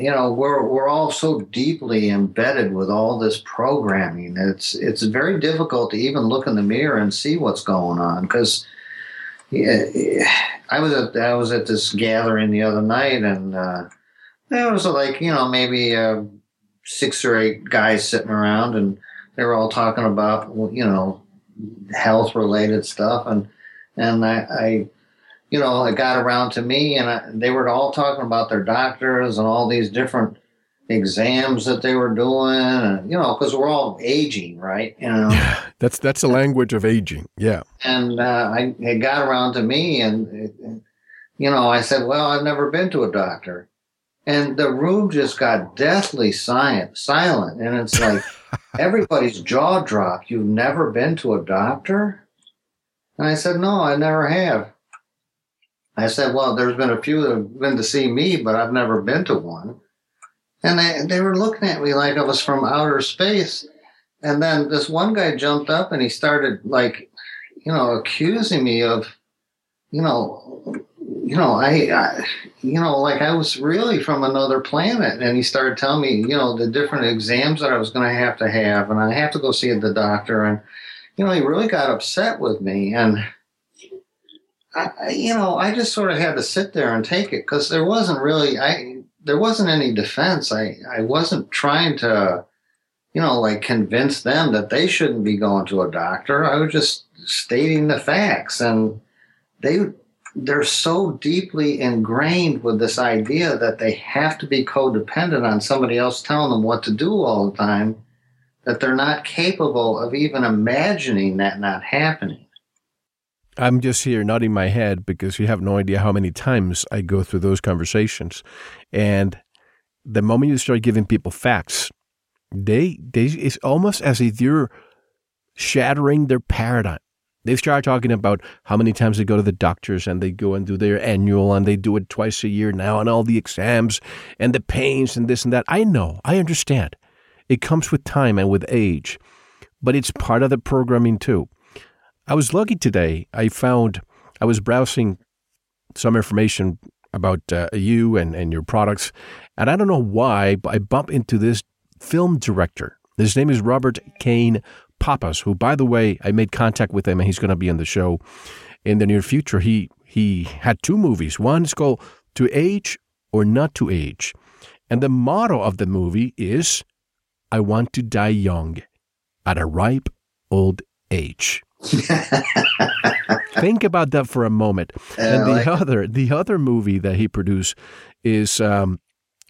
you know we're we're all so deeply embedded with all this programming it's it's very difficult to even look in the mirror and see what's going on because yeah, I was at I was at this gathering the other night and uh, there was like you know maybe uh, six or eight guys sitting around and they were all talking about you know health related stuff and and I, I you know, it got around to me, and I, they were all talking about their doctors and all these different exams that they were doing, and you know, because we're all aging, right? You know, yeah, that's that's the language of aging. Yeah, and uh, I it got around to me, and it, you know, I said, well, I've never been to a doctor. And the room just got deathly silent, silent. And it's like everybody's jaw dropped. You've never been to a doctor? And I said, no, I never have. I said, well, there's been a few that have been to see me, but I've never been to one. And they, they were looking at me like I was from outer space. And then this one guy jumped up and he started like, you know, accusing me of, you know, you know, I, I, you know, like I was really from another planet. And he started telling me, you know, the different exams that I was going to have to have, and I have to go see the doctor. And, you know, he really got upset with me. And, I, you know, I just sort of had to sit there and take it because there wasn't really, I, there wasn't any defense. I, I wasn't trying to, you know, like convince them that they shouldn't be going to a doctor. I was just stating the facts and they, they're so deeply ingrained with this idea that they have to be codependent on somebody else telling them what to do all the time that they're not capable of even imagining that not happening. I'm just here nodding my head because you have no idea how many times I go through those conversations. And the moment you start giving people facts, they they it's almost as if you're shattering their paradigm. They start talking about how many times they go to the doctors and they go and do their annual and they do it twice a year now and all the exams and the pains and this and that. I know, I understand. It comes with time and with age, but it's part of the programming too. I was lucky today. I found I was browsing some information about uh, you and, and your products, and I don't know why, but I bump into this film director. His name is Robert Kane Pappas, who, by the way, I made contact with him, and he's going to be on the show in the near future. He he had two movies. One is called "To Age or Not to Age," and the motto of the movie is "I want to die young, at a ripe old age." Think about that for a moment. Uh, and the like other, the other movie that he produced is um,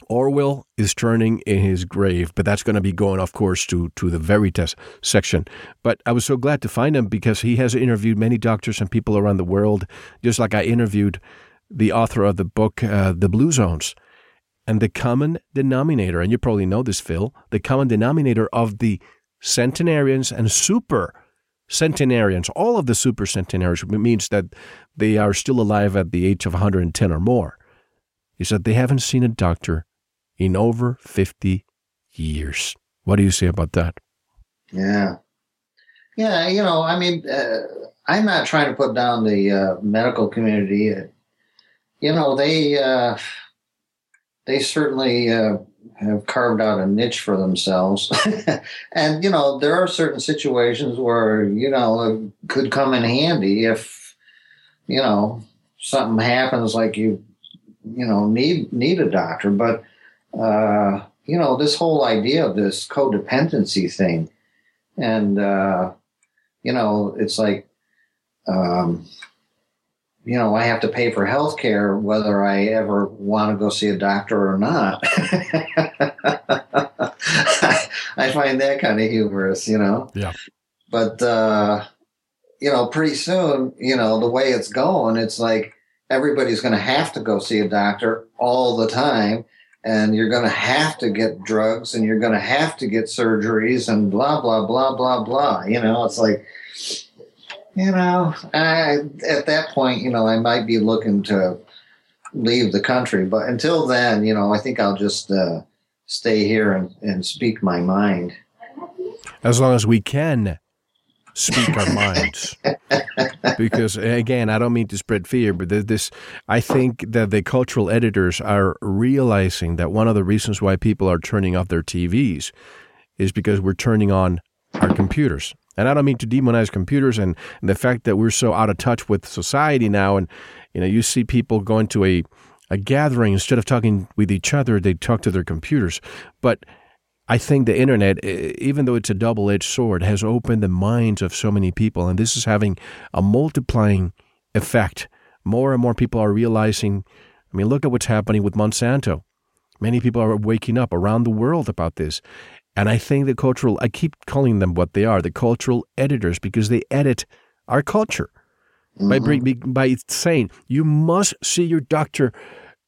Orwell is turning in his grave, but that's going to be going, of course, to to the Veritas section. But I was so glad to find him because he has interviewed many doctors and people around the world, just like I interviewed the author of the book, uh, The Blue Zones. And the common denominator, and you probably know this, Phil, the common denominator of the centenarians and super centenarians, all of the super centenarians, means that they are still alive at the age of 110 or more, is that they haven't seen a doctor in over 50 years. What do you say about that? Yeah. Yeah, you know, I mean, uh, I'm not trying to put down the uh, medical community. You know, they uh, they certainly uh, have carved out a niche for themselves. and, you know, there are certain situations where, you know, it could come in handy if, you know, something happens like you, you know, need need a doctor. But uh, you know, this whole idea of this codependency thing, and uh, you know, it's like um, you know, I have to pay for health care whether I ever want to go see a doctor or not. I find that kind of humorous, you know? Yeah. But, uh, you know, pretty soon, you know, the way it's going, it's like everybody's going to have to go see a doctor all the time. And you're going to have to get drugs and you're going to have to get surgeries and blah, blah, blah, blah, blah. You know, it's like, you know, I, at that point, you know, I might be looking to leave the country. But until then, you know, I think I'll just uh, stay here and, and speak my mind. As long as we can speak our minds. because again, I don't mean to spread fear, but this, I think that the cultural editors are realizing that one of the reasons why people are turning off their TVs is because we're turning on our computers. And I don't mean to demonize computers and, and the fact that we're so out of touch with society now. And, you know, you see people going to a, a gathering, instead of talking with each other, they talk to their computers. But I think the internet, even though it's a double edged sword, has opened the minds of so many people. And this is having a multiplying effect. More and more people are realizing. I mean, look at what's happening with Monsanto. Many people are waking up around the world about this. And I think the cultural, I keep calling them what they are, the cultural editors, because they edit our culture. mm-hmm. by, by saying you must see your doctor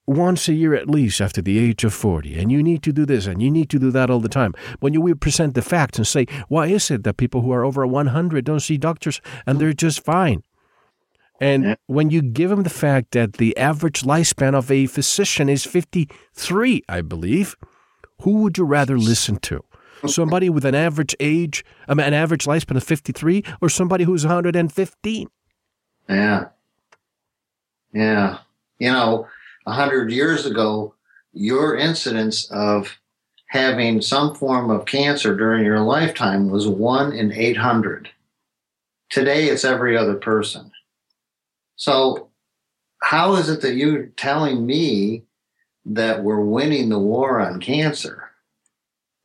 once a year at least after the age of 40 and you need to do this and you need to do that all the time when you will present the facts and say why is it that people who are over 100 don't see doctors and they're just fine and yeah. when you give them the fact that the average lifespan of a physician is 53 i believe who would you rather listen to somebody with an average age an average lifespan of 53 or somebody who's 115 yeah yeah you know 100 years ago, your incidence of having some form of cancer during your lifetime was 1 in 800. Today, it's every other person. So, how is it that you're telling me that we're winning the war on cancer?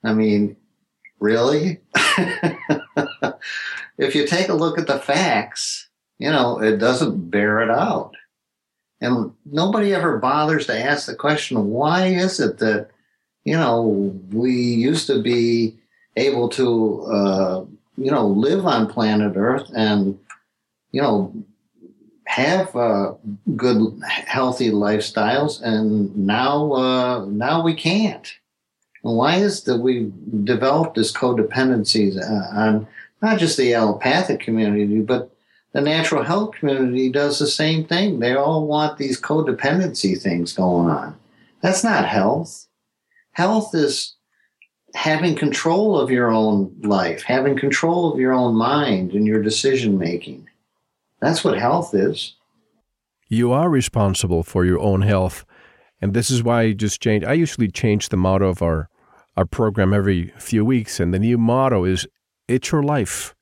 I mean, really? if you take a look at the facts, you know, it doesn't bear it out. And nobody ever bothers to ask the question why is it that, you know, we used to be able to, uh, you know, live on planet Earth and, you know, have uh, good, healthy lifestyles, and now, uh, now we can't. Why is that we've developed this codependencies uh, on not just the allopathic community, but the natural health community does the same thing. They all want these codependency things going on. That's not health. Health is having control of your own life, having control of your own mind and your decision making. That's what health is. You are responsible for your own health. And this is why I just changed. I usually change the motto of our, our program every few weeks. And the new motto is It's Your Life.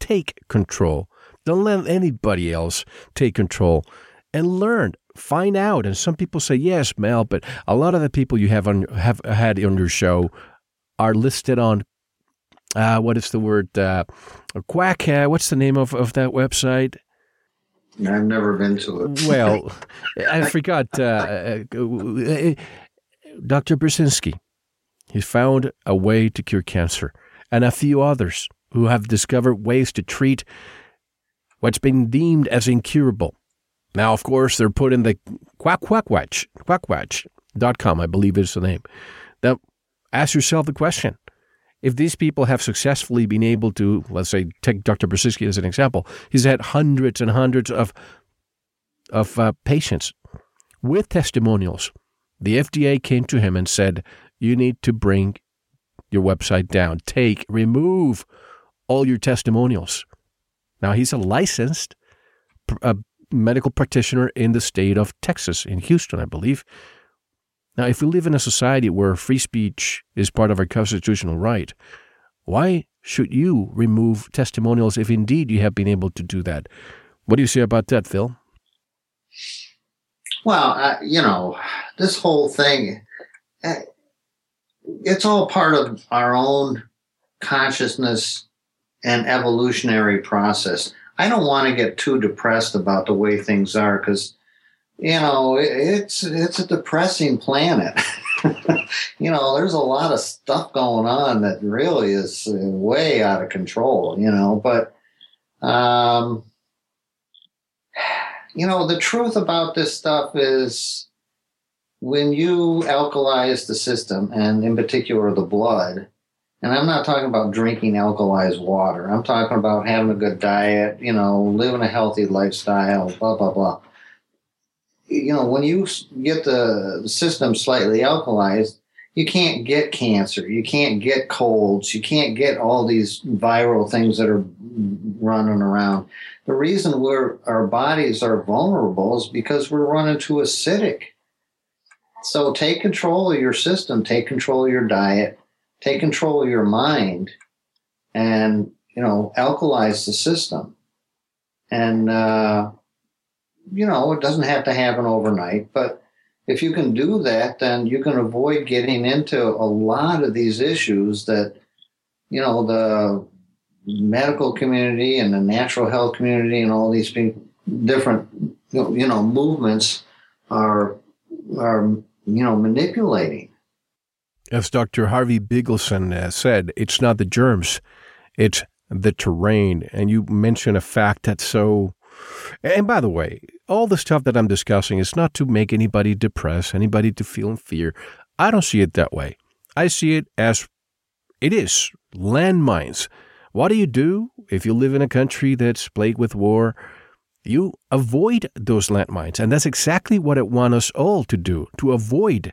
Take control. Don't let anybody else take control and learn. Find out. And some people say, yes, Mel, but a lot of the people you have on have had on your show are listed on uh, what is the word? Uh, quack. Uh, what's the name of, of that website? I've never been to it. well, I forgot. Uh, uh, uh, Dr. Burzynski. He found a way to cure cancer, and a few others who have discovered ways to treat what's been deemed as incurable. Now, of course, they're put in the quack quack watch, quackwatch.com, I believe is the name. Now, ask yourself the question. If these people have successfully been able to, let's say, take Dr. Burzynski as an example, he's had hundreds and hundreds of, of uh, patients with testimonials. The FDA came to him and said, You need to bring your website down. Take, remove all your testimonials. Now, he's a licensed uh, medical practitioner in the state of Texas, in Houston, I believe. Now, if we live in a society where free speech is part of our constitutional right, why should you remove testimonials if indeed you have been able to do that? What do you say about that, Phil? Well, uh, you know, this whole thing, uh, it's all part of our own consciousness and evolutionary process. I don't want to get too depressed about the way things are because, you know, it's it's a depressing planet. you know, there's a lot of stuff going on that really is way out of control. You know, but um, you know, the truth about this stuff is when you alkalize the system, and in particular the blood, and I'm not talking about drinking alkalized water. I'm talking about having a good diet, you know, living a healthy lifestyle, blah, blah, blah. You know, when you get the system slightly alkalized, you can't get cancer. You can't get colds. You can't get all these viral things that are running around. The reason we're, our bodies are vulnerable is because we're running too acidic. So take control of your system, take control of your diet, take control of your mind and you know alkalize the system. And uh, you know it doesn't have to happen overnight but if you can do that then you can avoid getting into a lot of these issues that you know the medical community and the natural health community and all these different you know movements are are you know manipulating as Dr. Harvey Bigelsen uh, said, it's not the germs, it's the terrain. And you mention a fact that's so And by the way, all the stuff that I'm discussing is not to make anybody depressed, anybody to feel in fear. I don't see it that way. I see it as it is landmines. What do you do if you live in a country that's plagued with war? You avoid those landmines. And that's exactly what it wants us all to do to avoid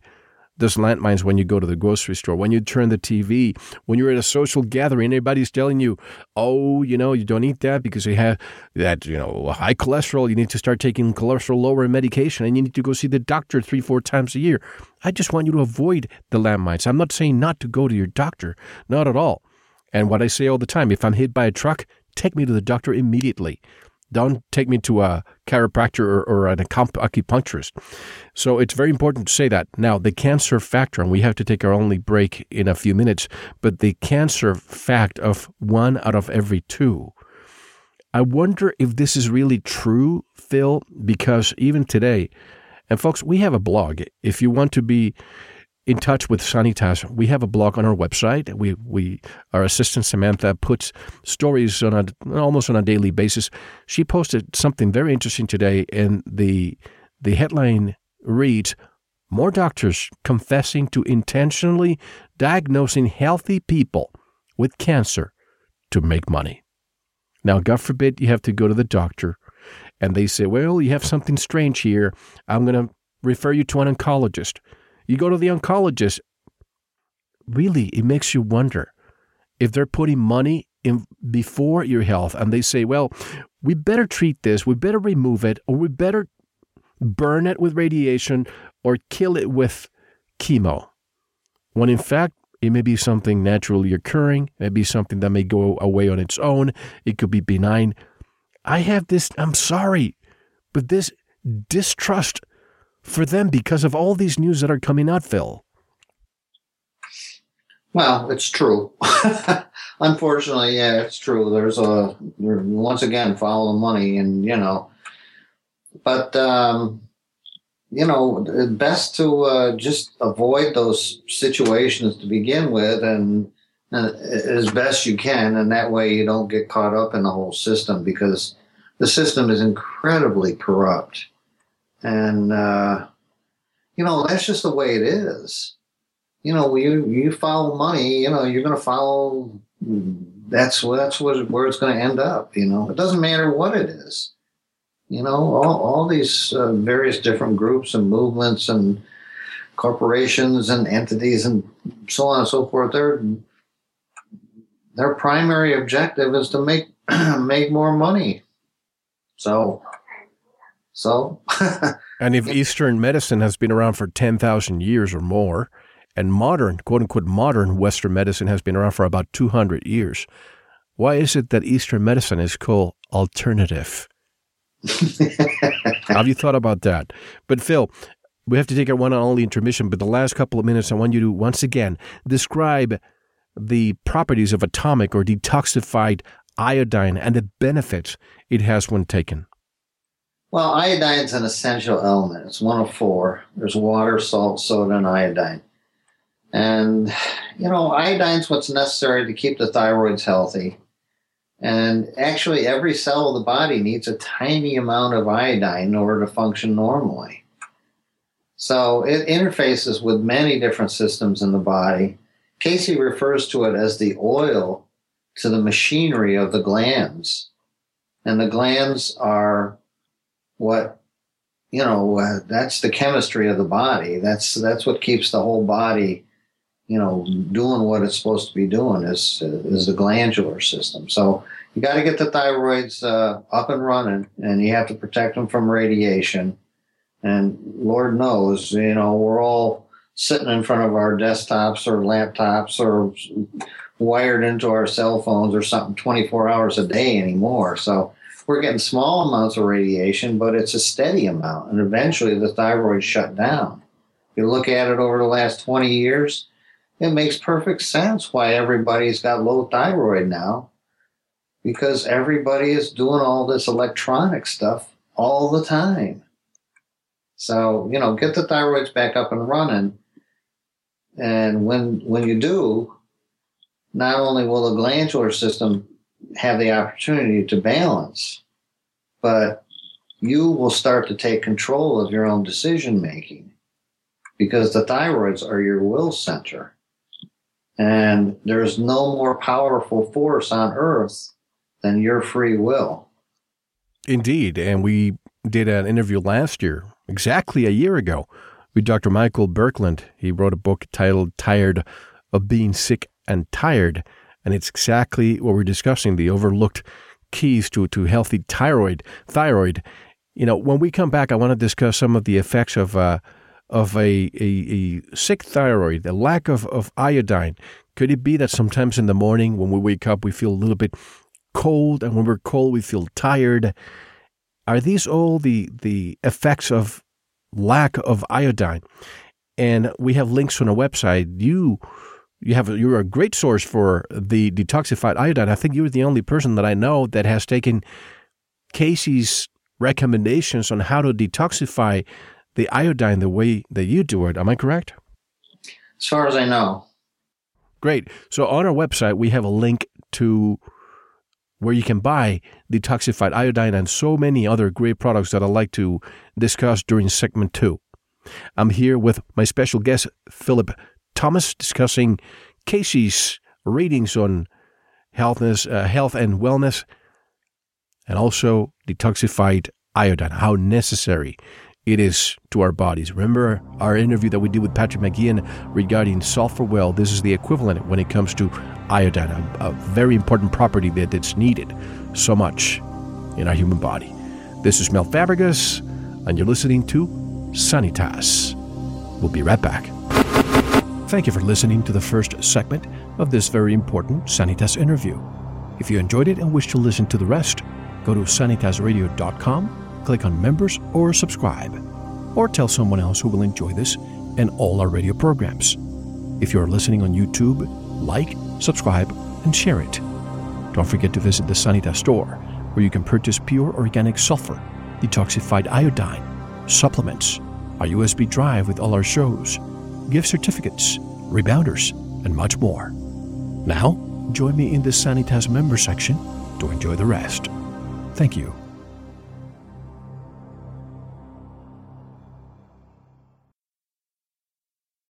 those landmines when you go to the grocery store, when you turn the TV, when you're at a social gathering, everybody's telling you, oh, you know, you don't eat that because you have that, you know, high cholesterol. You need to start taking cholesterol lowering medication and you need to go see the doctor three, four times a year. I just want you to avoid the landmines. I'm not saying not to go to your doctor, not at all. And what I say all the time if I'm hit by a truck, take me to the doctor immediately. Don't take me to a chiropractor or, or an acupuncturist. So it's very important to say that. Now, the cancer factor, and we have to take our only break in a few minutes, but the cancer fact of one out of every two. I wonder if this is really true, Phil, because even today, and folks, we have a blog. If you want to be in touch with Sanitas, we have a blog on our website. We we our assistant Samantha puts stories on a almost on a daily basis. She posted something very interesting today, and the the headline reads: "More doctors confessing to intentionally diagnosing healthy people with cancer to make money." Now, God forbid you have to go to the doctor, and they say, "Well, you have something strange here. I'm going to refer you to an oncologist." You go to the oncologist. Really, it makes you wonder if they're putting money in before your health and they say, well, we better treat this, we better remove it, or we better burn it with radiation or kill it with chemo. When in fact, it may be something naturally occurring, it may be something that may go away on its own, it could be benign. I have this, I'm sorry, but this distrust for them because of all these news that are coming out, Phil. Well, it's true. Unfortunately, yeah, it's true. There's a once again follow the money, and you know, but um, you know, best to uh, just avoid those situations to begin with, and, and as best you can, and that way you don't get caught up in the whole system because the system is incredibly corrupt and uh, you know that's just the way it is. You know, you you follow money, you know, you're going to follow. That's that's what, where it's going to end up. You know, it doesn't matter what it is. You know, all all these uh, various different groups and movements and corporations and entities and so on and so forth. Their their primary objective is to make make more money. So so, and if Eastern medicine has been around for 10,000 years or more, and modern, quote unquote, modern Western medicine has been around for about 200 years, why is it that Eastern medicine is called alternative? have you thought about that? But Phil, we have to take a one and only intermission, but the last couple of minutes, I want you to once again describe the properties of atomic or detoxified iodine and the benefits it has when taken. Well, iodine is an essential element. It's one of four. There's water, salt, soda, and iodine. And, you know, iodine's what's necessary to keep the thyroids healthy. And actually, every cell of the body needs a tiny amount of iodine in order to function normally. So it interfaces with many different systems in the body. Cayce refers to it as the oil to the machinery of the glands. And the glands are what you know uh, that's the chemistry of the body. That's that's what keeps the whole body you know doing what it's supposed to be doing is is the glandular system. So you got to get the thyroids uh, up and running and you have to protect them from radiation. And lord knows you know we're all sitting in front of our desktops or laptops or wired into our cell phones or something 24 hours a day anymore. So we're getting small amounts of radiation, but it's a steady amount. And eventually the thyroid shut down. If you look at it over the last 20 years, it makes perfect sense why everybody's got low thyroid now because everybody is doing all this electronic stuff all the time. So, you know, get the thyroids back up and running. And when when you do, not only will the glandular system have the opportunity to balance, but you will start to take control of your own decision making because the thyroids are your will center. And there's no more powerful force on earth than your free will. Indeed. And we did an interview last year, exactly a year ago, with Dr. Michael Berkland. He wrote a book titled Tired of Being Sick and Tired. And it's exactly what we're discussing the overlooked keys to, to healthy thyroid. Thyroid. You know, when we come back, I want to discuss some of the effects of uh, of a, a, a, sick thyroid, the lack of, of iodine. Could it be that sometimes in the morning when we wake up, we feel a little bit cold, and when we're cold, we feel tired? Are these all the, the effects of lack of iodine? And we have links on our website. You you have you're a great source for the detoxified iodine. I think you're the only person that I know that has taken Cayce's recommendations on how to detoxify the iodine the way that you do it. Am I correct? As far as I know. Great. So on our website, we have a link to where you can buy detoxified iodine and so many other great products that I'd like to discuss during segment two. I'm here with my special guest, Philip Thomas, discussing Cayce's readings on healthness, uh, health and wellness, and also detoxified iodine, how necessary it is to our bodies. Remember our interview that we did with Patrick McGean regarding sulfur? Well, this is the equivalent when it comes to iodine, a, a very important property that it's needed so much in our human body. This is Mel Fabregas, and you're listening to Sanitas. We'll be right back. Thank you for listening to the first segment of this very important Sanitas interview. If you enjoyed it and wish to listen to the rest, go to sanitasradio.com click on members or subscribe, or tell someone else who will enjoy this and all our radio programs. If you're listening on YouTube, like, subscribe, and share it. Don't forget to visit the Sanitas store, where you can purchase pure organic sulfur, detoxified iodine, supplements, our USB drive with all our shows, gift certificates, rebounders, and much more. Now, join me in the Sanitas member section to enjoy the rest. Thank you.